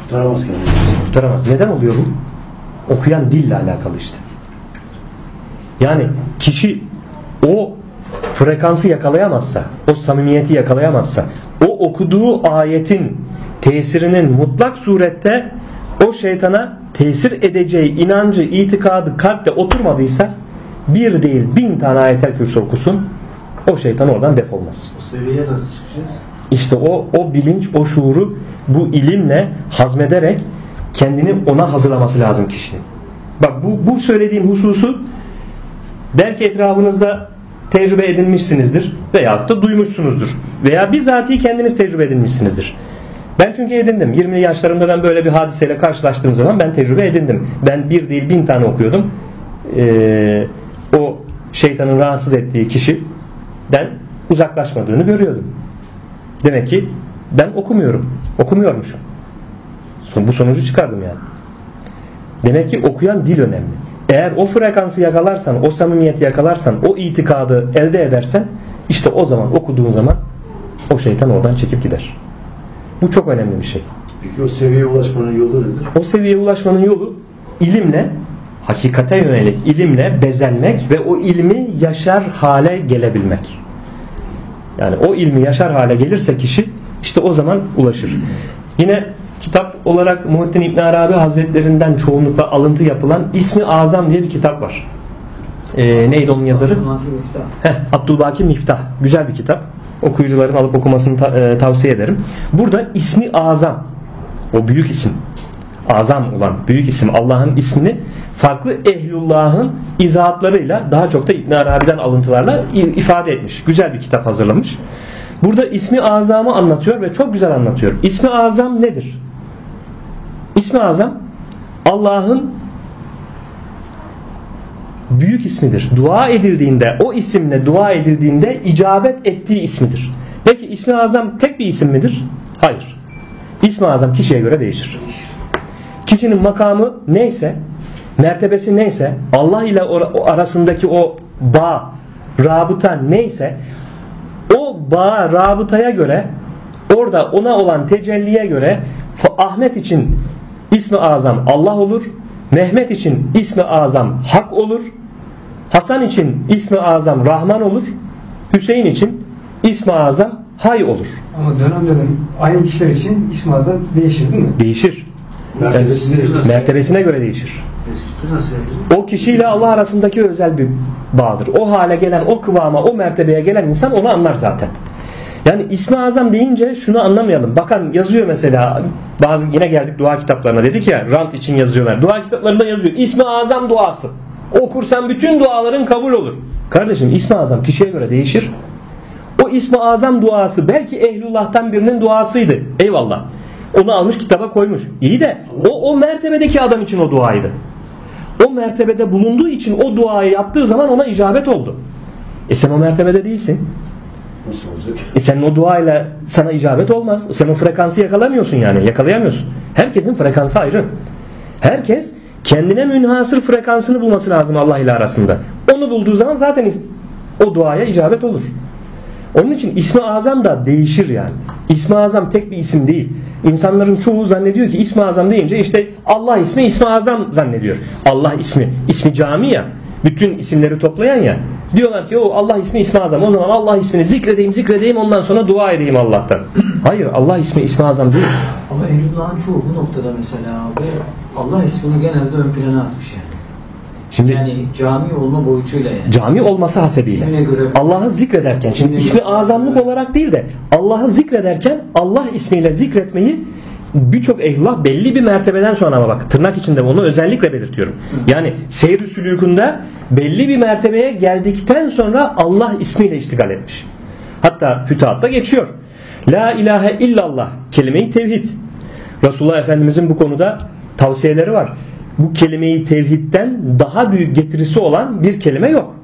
D: Kurtaramaz kendini.
A: Kurtaramaz. Neden oluyor bu? Okuyan dille alakalı işte. Yani kişi o frekansı yakalayamazsa, o samimiyeti yakalayamazsa, o okuduğu ayetin tesirinin mutlak surette o şeytana tesir edeceği inancı, itikadı kalpte oturmadıysa bir değil bin tane ayetel kürsü okusun o şeytan oradan defolmaz.
C: O seviyeye nasıl çıkacağız?
A: İşte o, o bilinç, o şuuru bu ilimle hazmederek kendini ona hazırlaması lazım kişinin. Bak bu, bu söylediğim hususu belki etrafınızda tecrübe edinmişsinizdir veyahut da duymuşsunuzdur. Veya bizatihi kendiniz tecrübe edinmişsinizdir. Ben çünkü edindim. 20 yaşlarımda ben böyle bir hadiseyle karşılaştığım zaman ben tecrübe edindim. Ben bir değil bin tane okuyordum. Ee, o şeytanın rahatsız ettiği kişiden uzaklaşmadığını görüyordum. Demek ki ben okumuyorum. Okumuyormuşum. Bu sonucu çıkardım yani. Demek ki okuyan dil önemli. Eğer o frekansı yakalarsan, o samimiyeti yakalarsan, o itikadı elde edersen işte o zaman okuduğun zaman o şeytan oradan çekip gider. Bu çok önemli bir şey.
D: Peki o seviyeye ulaşmanın yolu nedir?
A: O seviyeye ulaşmanın yolu ilimle, hakikate yönelik ilimle bezenmek ve o ilmi yaşar hale gelebilmek. Yani o ilmi yaşar hale gelirse kişi işte o zaman ulaşır. Yine kitap olarak Muhittin İbn Arabi Hazretlerinden çoğunlukla alıntı yapılan İsmi Azam diye bir kitap var. Ee, neydi onun yazarı? Heh, Abdülbaki Miftah. Güzel bir kitap. Okuyucuların alıp okumasını ta- e, tavsiye ederim. Burada ismi azam o büyük isim azam olan büyük isim Allah'ın ismini farklı ehlullahın izahatlarıyla daha çok da İbn Arabi'den alıntılarla ifade etmiş. Güzel bir kitap hazırlamış. Burada ismi azamı anlatıyor ve çok güzel anlatıyor. İsmi azam nedir? İsmi azam Allah'ın büyük ismidir. Dua edildiğinde, o isimle dua edildiğinde icabet ettiği ismidir. Peki ismi azam tek bir isim midir? Hayır. İsmi azam kişiye göre değişir. Kişinin makamı neyse, mertebesi neyse, Allah ile arasındaki o bağ, rabıta neyse, o bağ, rabıtaya göre, orada ona olan tecelliye göre Ahmet için ismi azam Allah olur, Mehmet için ismi azam Hak olur, Hasan için ismi azam Rahman olur, Hüseyin için ismi azam Hay olur.
B: Ama dönem dönem aynı kişiler için ismi azam değişir değil mi?
A: Değişir.
D: Mertebesi değişir.
A: Mertebesine göre değişir.
C: Nasıl?
A: O kişiyle Allah arasındaki özel bir bağdır. O hale gelen, o kıvama, o mertebeye gelen insan onu anlar zaten. Yani ismi azam deyince şunu anlamayalım. Bakın yazıyor mesela bazı yine geldik dua kitaplarına dedik ya rant için yazıyorlar. Dua kitaplarında yazıyor. İsmi azam duası. Okursan bütün duaların kabul olur. Kardeşim ismi azam kişiye göre değişir. O ismi azam duası belki ehlullah'tan birinin duasıydı. Eyvallah. Onu almış kitaba koymuş. İyi de o, o mertebedeki adam için o duaydı. O mertebede bulunduğu için o duayı yaptığı zaman ona icabet oldu. E sen o mertebede değilsin.
D: Nasıl olacak?
A: E senin o duayla sana icabet olmaz. Sen o frekansı yakalamıyorsun yani. Yakalayamıyorsun. Herkesin frekansı ayrı. Herkes kendine münhasır frekansını bulması lazım Allah ile arasında. Onu bulduğu zaman zaten o duaya icabet olur. Onun için ismi azam da değişir yani. İsmi azam tek bir isim değil. İnsanların çoğu zannediyor ki ismi azam deyince işte Allah ismi ismi azam zannediyor. Allah ismi, ismi cami ya. Bütün isimleri toplayan ya. Diyorlar ki o Allah ismi ismi azam. O zaman Allah ismini zikredeyim zikredeyim ondan sonra dua edeyim Allah'tan. Hayır Allah ismi ismi azam değil.
E: Ama Ehlullah'ın çoğu bu noktada mesela abi Allah ismini genelde ön plana atmış yani.
A: Şimdi
E: Yani cami olma boyutuyla yani.
A: cami olması hasebiyle
E: göre-
A: Allah'ı zikrederken şimdi ismi
E: göre-
A: azamlık olarak değil de Allah'ı zikrederken Allah ismiyle zikretmeyi birçok ehlah belli bir mertebeden sonra ama bak tırnak içinde onu özellikle belirtiyorum. Yani seyr-i sülûkunda belli bir mertebeye geldikten sonra Allah ismiyle iştigal etmiş. Hatta fütuhatta geçiyor. La ilahe illallah kelime-i tevhid. Resulullah Efendimizin bu konuda tavsiyeleri var. Bu kelimeyi tevhidden daha büyük getirisi olan bir kelime yok.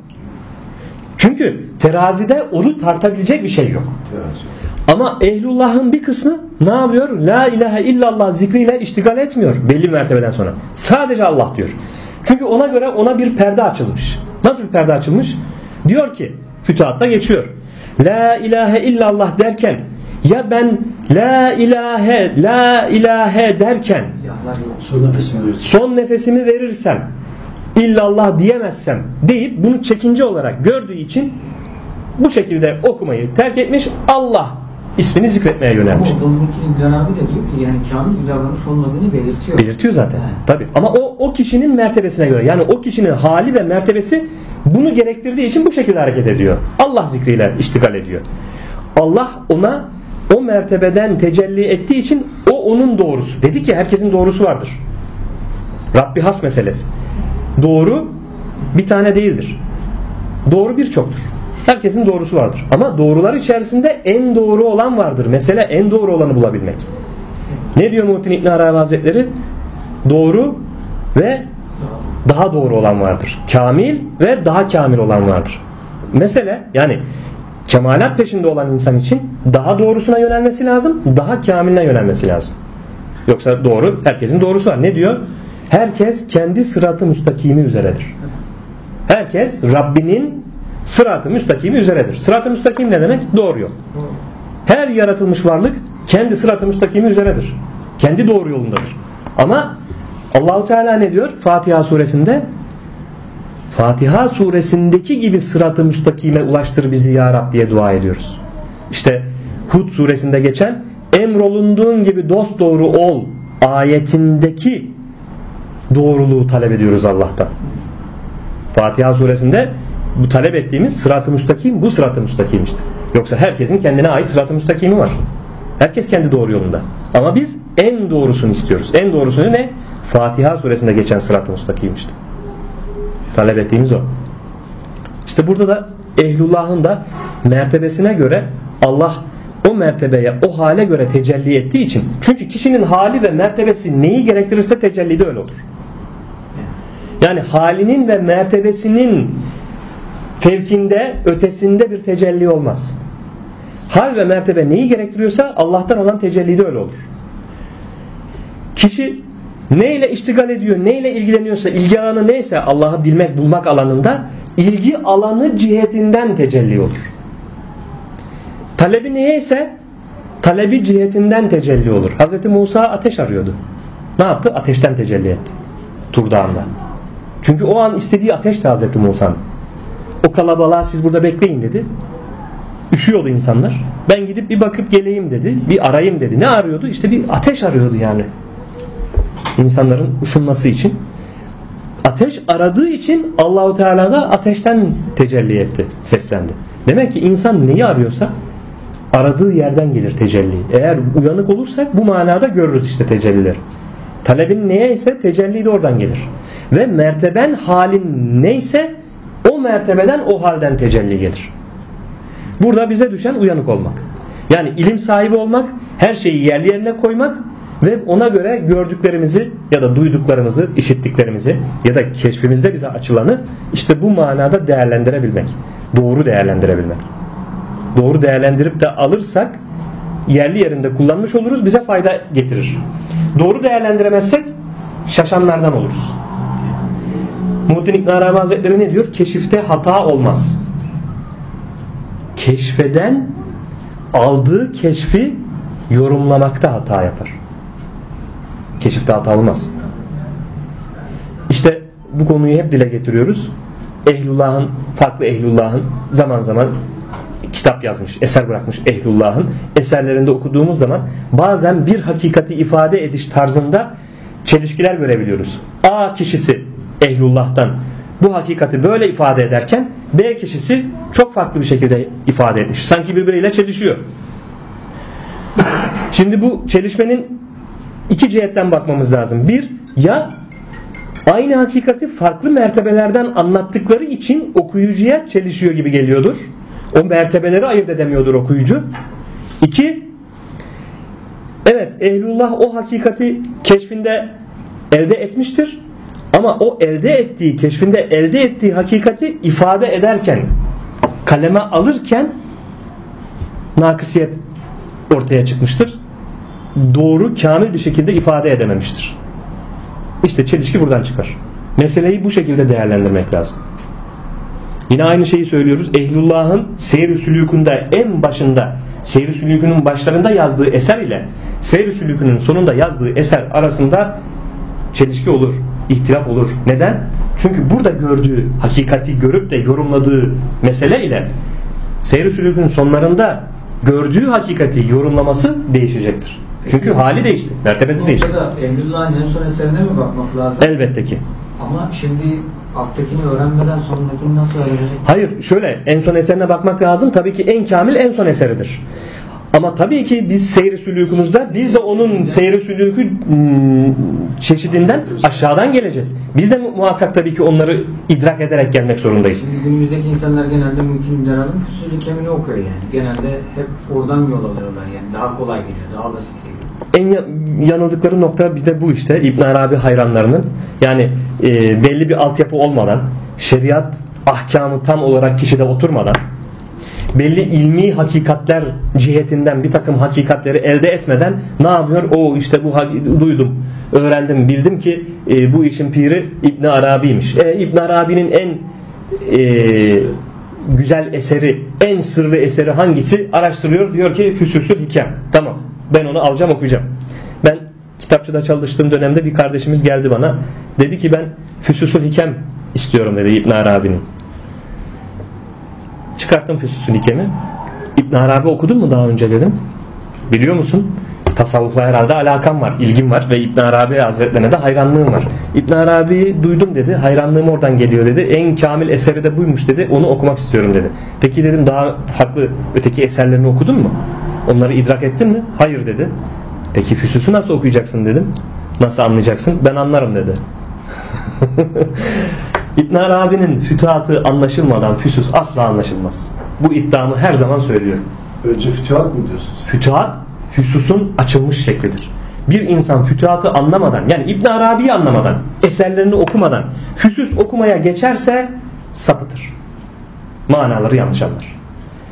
A: Çünkü terazide onu tartabilecek bir şey yok. Ama ehlullahın bir kısmı ne yapıyor? La ilahe illallah zikriyle iştigal etmiyor belli mertebeden sonra. Sadece Allah diyor. Çünkü ona göre ona bir perde açılmış. Nasıl bir perde açılmış? Diyor ki fütuhatta geçiyor. La ilahe illallah derken ya ben la ilahe la ilahe derken.
D: Son nefesimi
A: verirsem illallah diyemezsem deyip bunu çekince olarak gördüğü için bu şekilde okumayı terk etmiş Allah ismini zikretmeye
E: Ama
A: yönelmiş.
E: o Dolmuk'un İbn abi de diyor ki yani kamil davranış olmadığını belirtiyor.
A: Belirtiyor zaten.
E: He.
A: Tabi. Ama o o kişinin mertebesine göre yani o kişinin hali ve mertebesi bunu gerektirdiği için bu şekilde hareket ediyor. Allah zikriyle iştigal ediyor. Allah ona o mertebeden tecelli ettiği için o onun doğrusu. Dedi ki herkesin doğrusu vardır. Rabbi has meselesi. Doğru bir tane değildir. Doğru birçoktur. Herkesin doğrusu vardır. Ama doğrular içerisinde en doğru olan vardır. Mesele en doğru olanı bulabilmek. Ne diyor Muhittin İbn Arabi Hazretleri? Doğru ve daha doğru olan vardır. Kamil ve daha kamil olan vardır. Mesele yani kemalat peşinde olan insan için daha doğrusuna yönelmesi lazım, daha kamiline yönelmesi lazım. Yoksa doğru, herkesin doğrusu var. Ne diyor? Herkes kendi sıratı müstakimi üzeredir. Herkes Rabbinin sıratı müstakimi üzeredir. Sıratı müstakim ne demek? Doğru yol. Her yaratılmış varlık kendi sıratı müstakimi üzeredir. Kendi doğru yolundadır. Ama Allahu Teala ne diyor? Fatiha suresinde Fatiha suresindeki gibi sıratı müstakime ulaştır bizi ya Rab diye dua ediyoruz. İşte Hud suresinde geçen emrolunduğun gibi dost doğru ol ayetindeki doğruluğu talep ediyoruz Allah'tan. Fatiha suresinde bu talep ettiğimiz sırat-ı müstakim bu sırat-ı müstakim işte. Yoksa herkesin kendine ait sırat-ı müstakimi var. Herkes kendi doğru yolunda. Ama biz en doğrusunu istiyoruz. En doğrusunu ne? Fatiha suresinde geçen sırat-ı müstakim işte. Talep ettiğimiz o. İşte burada da ehlullahın da mertebesine göre Allah o mertebeye, o hale göre tecelli ettiği için. Çünkü kişinin hali ve mertebesi neyi gerektirirse tecelli de öyle olur. Yani halinin ve mertebesinin fevkinde, ötesinde bir tecelli olmaz. Hal ve mertebe neyi gerektiriyorsa Allah'tan olan tecelli de öyle olur. Kişi neyle iştigal ediyor, neyle ilgileniyorsa, ilgi alanı neyse Allah'ı bilmek, bulmak alanında ilgi alanı cihetinden tecelli olur. Talebi neyse talebi cihetinden tecelli olur. Hz. Musa ateş arıyordu. Ne yaptı? Ateşten tecelli etti. Tur Dağı'nda. Çünkü o an istediği ateşti Hz. Musa'nın. O kalabalığa siz burada bekleyin dedi. Üşüyordu insanlar. Ben gidip bir bakıp geleyim dedi. Bir arayayım dedi. Ne arıyordu? İşte bir ateş arıyordu yani. İnsanların ısınması için. Ateş aradığı için Allahu Teala da ateşten tecelli etti, seslendi. Demek ki insan neyi arıyorsa aradığı yerden gelir tecelli. Eğer uyanık olursak bu manada görürüz işte tecelliler. Talebin neye ise tecelli de oradan gelir. Ve merteben halin neyse o mertebeden o halden tecelli gelir. Burada bize düşen uyanık olmak. Yani ilim sahibi olmak, her şeyi yerli yerine koymak ve ona göre gördüklerimizi ya da duyduklarımızı, işittiklerimizi ya da keşfimizde bize açılanı işte bu manada değerlendirebilmek. Doğru değerlendirebilmek. Doğru değerlendirip de alırsak yerli yerinde kullanmış oluruz bize fayda getirir. Doğru değerlendiremezsek şaşanlardan oluruz. Muhittin İbn Arabi Hazretleri ne diyor? Keşifte hata olmaz. Keşfeden aldığı keşfi yorumlamakta hata yapar. Keşifte hata olmaz. İşte bu konuyu hep dile getiriyoruz. Ehlullah'ın, farklı ehlullah'ın zaman zaman kitap yazmış, eser bırakmış ehlullah'ın eserlerinde okuduğumuz zaman bazen bir hakikati ifade ediş tarzında çelişkiler görebiliyoruz. A kişisi ehlullah'tan bu hakikati böyle ifade ederken B kişisi çok farklı bir şekilde ifade etmiş. Sanki birbiriyle çelişiyor. Şimdi bu çelişmenin iki cihetten bakmamız lazım. Bir, ya aynı hakikati farklı mertebelerden anlattıkları için okuyucuya çelişiyor gibi geliyordur. O mertebeleri ayırt edemiyordur okuyucu. İki, evet ehlullah o hakikati keşfinde elde etmiştir. Ama o elde ettiği, keşfinde elde ettiği hakikati ifade ederken, kaleme alırken nakısiyet ortaya çıkmıştır. Doğru, kamil bir şekilde ifade edememiştir. İşte çelişki buradan çıkar. Meseleyi bu şekilde değerlendirmek lazım. Yine aynı şeyi söylüyoruz. Ehlullah'ın seyr-i sülükünde en başında seyr-i sülükünün başlarında yazdığı eser ile seyr-i sülükünün sonunda yazdığı eser arasında çelişki olur, ihtilaf olur. Neden? Çünkü burada gördüğü hakikati görüp de yorumladığı mesele ile seyr-i sülükün sonlarında gördüğü hakikati yorumlaması değişecektir. Çünkü hali değişti, mertebesi değişti.
E: Noktada Emrullah'ın en son eserine mi bakmak lazım?
A: Elbette ki.
E: Ama şimdi alttakini öğrenmeden sondakini nasıl öğrenecek?
A: Hayır şöyle en son eserine bakmak lazım. Tabii ki en kamil en son eseridir. Ama tabii ki biz seyri sülükümüzde biz de onun seyri sülükü hmm, çeşidinden aşağıdan geleceğiz. Biz de mu- muhakkak tabii ki onları idrak ederek gelmek zorundayız.
E: Günümüzdeki insanlar genelde mümkün dönemde Füsül Kemini okuyor yani. Genelde hep oradan yol alıyorlar yani. Daha kolay geliyor, daha basit geliyor.
A: En ya- yanıldıkları nokta bir de bu işte İbn Arabi hayranlarının yani e, belli bir altyapı olmadan şeriat ahkamı tam olarak kişide oturmadan belli ilmi hakikatler cihetinden bir takım hakikatleri elde etmeden ne yapıyor? O işte bu duydum, öğrendim, bildim ki e, bu işin piri İbn Arabi'ymiş. E, İbn Arabi'nin en e, güzel eseri, en sırrı eseri hangisi? Araştırıyor. Diyor ki Füsusül Hikem. Tamam. Ben onu alacağım okuyacağım. Ben kitapçıda çalıştığım dönemde bir kardeşimiz geldi bana. Dedi ki ben Füsusül Hikem istiyorum dedi İbn Arabi'nin. Çıkarttım Füsusül Hikem'i. İbn Arabi okudun mu daha önce dedim. Biliyor musun? Tasavvufla herhalde alakam var, ilgim var ve İbn Arabi Hazretlerine de hayranlığım var. İbn Arabi'yi duydum dedi, hayranlığım oradan geliyor dedi. En kamil eseri de buymuş dedi, onu okumak istiyorum dedi. Peki dedim daha farklı öteki eserlerini okudun mu? Onları idrak ettin mi? Hayır dedi. Peki Füsus'u nasıl okuyacaksın dedim. Nasıl anlayacaksın? Ben anlarım dedi. [LAUGHS] İbn Arabi'nin fütuhatı anlaşılmadan Füsus asla anlaşılmaz. Bu iddiamı her zaman söylüyorum.
D: Önce fütühat mı diyorsunuz?
A: Fütuhat füsusun açılmış şeklidir. Bir insan fütuhatı anlamadan yani İbn Arabi'yi anlamadan, eserlerini okumadan füsus okumaya geçerse sapıtır. Manaları yanlış anlar.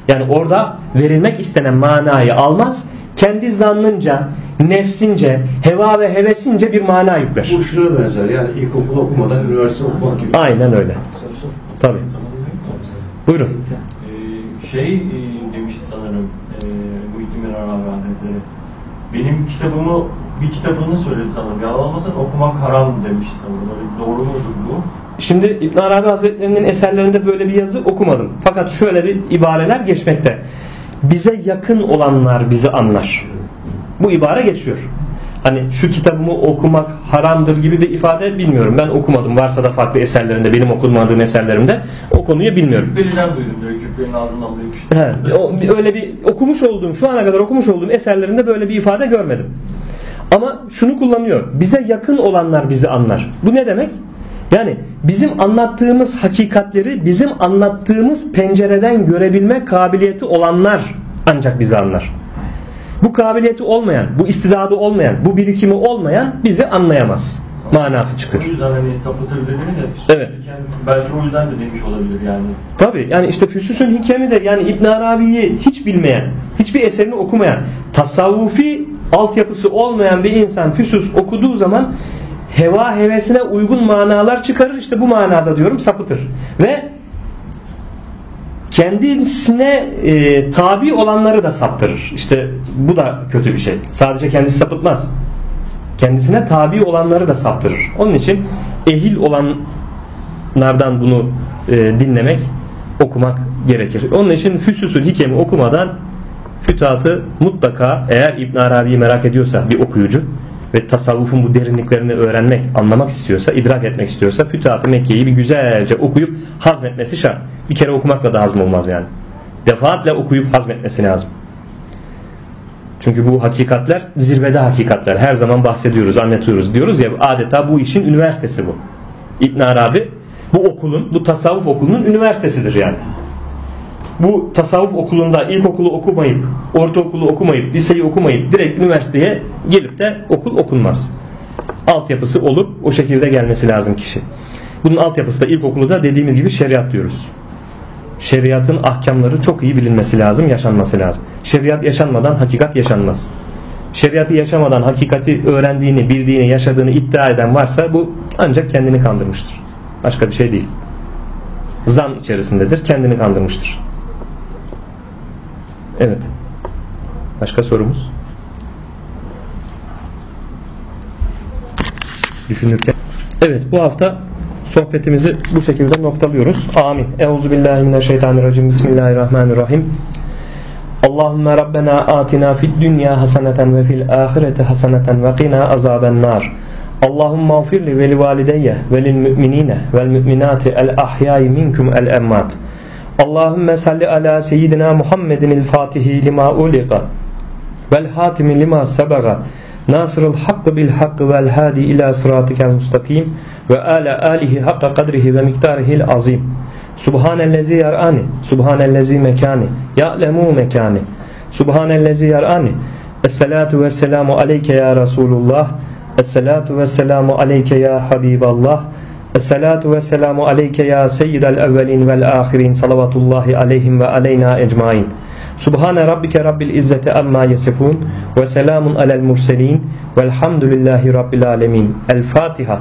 A: Yani orada verilmek istenen manayı almaz, kendi zannınca, nefsince, heva ve hevesince bir mana yükler.
D: Bu şuna benzer yani ilkokul okumadan üniversite okumak gibi.
A: Aynen öyle. Tabii. Buyurun.
F: Ee, şey e, demişti sanırım e, Muhittin Mirar abi Hazretleri. Benim kitabımı bir kitabını söyledi sanırım. Yalan olmasın okumak haram demişti sanırım. Öyle doğru mudur bu?
A: Şimdi İbn Arabi Hazretlerinin eserlerinde böyle bir yazı okumadım. Fakat şöyle bir ibareler geçmekte. Bize yakın olanlar bizi anlar. Bu ibare geçiyor. Hani şu kitabımı okumak haramdır gibi bir ifade bilmiyorum. Ben okumadım. Varsa da farklı eserlerinde, benim okumadığım eserlerimde o konuyu bilmiyorum.
F: Cübbeli'den duydum direkt Cübbeli'nin ağzından duymuştum.
A: He, o, öyle bir okumuş olduğum, şu ana kadar okumuş olduğum eserlerinde böyle bir ifade görmedim. Ama şunu kullanıyor. Bize yakın olanlar bizi anlar. Bu ne demek? Yani bizim anlattığımız hakikatleri bizim anlattığımız pencereden görebilme kabiliyeti olanlar ancak bizi anlar. Bu kabiliyeti olmayan, bu istidadı olmayan, bu birikimi olmayan bizi anlayamaz. Manası çıkıyor.
F: O yüzden hani sapıtır dediniz ya.
A: Evet.
F: Belki o yüzden de demiş olabilir yani.
A: Tabi yani işte Füsus'un hikemi de yani İbn Arabi'yi hiç bilmeyen, hiçbir eserini okumayan, tasavvufi altyapısı olmayan bir insan Füsus okuduğu zaman heva hevesine uygun manalar çıkarır. İşte bu manada diyorum sapıtır. Ve kendisine e, tabi olanları da saptırır. İşte bu da kötü bir şey. Sadece kendisi sapıtmaz. Kendisine tabi olanları da saptırır. Onun için ehil olanlardan bunu e, dinlemek, okumak gerekir. Onun için Füsus'un hikemi okumadan fütuhatı mutlaka eğer İbn Arabi'yi merak ediyorsa bir okuyucu ve tasavvufun bu derinliklerini öğrenmek, anlamak istiyorsa, idrak etmek istiyorsa Fütuhat-ı Mekke'yi bir güzelce okuyup hazmetmesi şart. Bir kere okumakla da hazm olmaz yani. Defaatle okuyup hazmetmesi lazım. Çünkü bu hakikatler zirvede hakikatler. Her zaman bahsediyoruz, anlatıyoruz. Diyoruz ya adeta bu işin üniversitesi bu. İbn Arabi bu okulun, bu tasavvuf okulunun üniversitesidir yani. Bu tasavvuf okulunda ilkokulu okumayıp, ortaokulu okumayıp, liseyi okumayıp direkt üniversiteye gelip de okul okunmaz. Altyapısı olup o şekilde gelmesi lazım kişi. Bunun altyapısı da ilkokulu da dediğimiz gibi şeriat diyoruz. Şeriatın ahkamları çok iyi bilinmesi lazım, yaşanması lazım. Şeriat yaşanmadan hakikat yaşanmaz. Şeriatı yaşamadan hakikati öğrendiğini, bildiğini, yaşadığını iddia eden varsa bu ancak kendini kandırmıştır. Başka bir şey değil. Zan içerisindedir, kendini kandırmıştır. Evet. Başka sorumuz? Düşünürken. Evet bu hafta sohbetimizi bu şekilde noktalıyoruz. Amin. Euzubillahimineşşeytanirracim. Bismillahirrahmanirrahim. Allahümme Rabbena atina fid dünya haseneten ve fil ahireti haseneten ve qina azaben nar. Allahümme afirli ve li valideyye ve lil müminine vel müminati el ahyai minkum el emmat. Allahümme salli ala seyyidina Muhammedin il fatihi lima uliqa vel hatimi lima sebaga nasırıl hakkı bil hakkı vel hadi ila sıratikel mustakim ve ala alihi hakka kadrihi ve miktarihil azim. Subhanellezi yar'ani Subhanellezi mekani Ya'lemu mekani. Subhanellezi yar'ani Esselatu vesselamu aleyke ya Resulullah Esselatu vesselamu aleyke ya Habiballah Esselatu vesselamu aleyke ya seyyidel evvelin vel ahirin salavatullahi aleyhim ve aleyna ecmain. Subhane rabbike rabbil izzeti amma yasifun ve selamun alel murselin velhamdülillahi rabbil alemin. El Fatiha.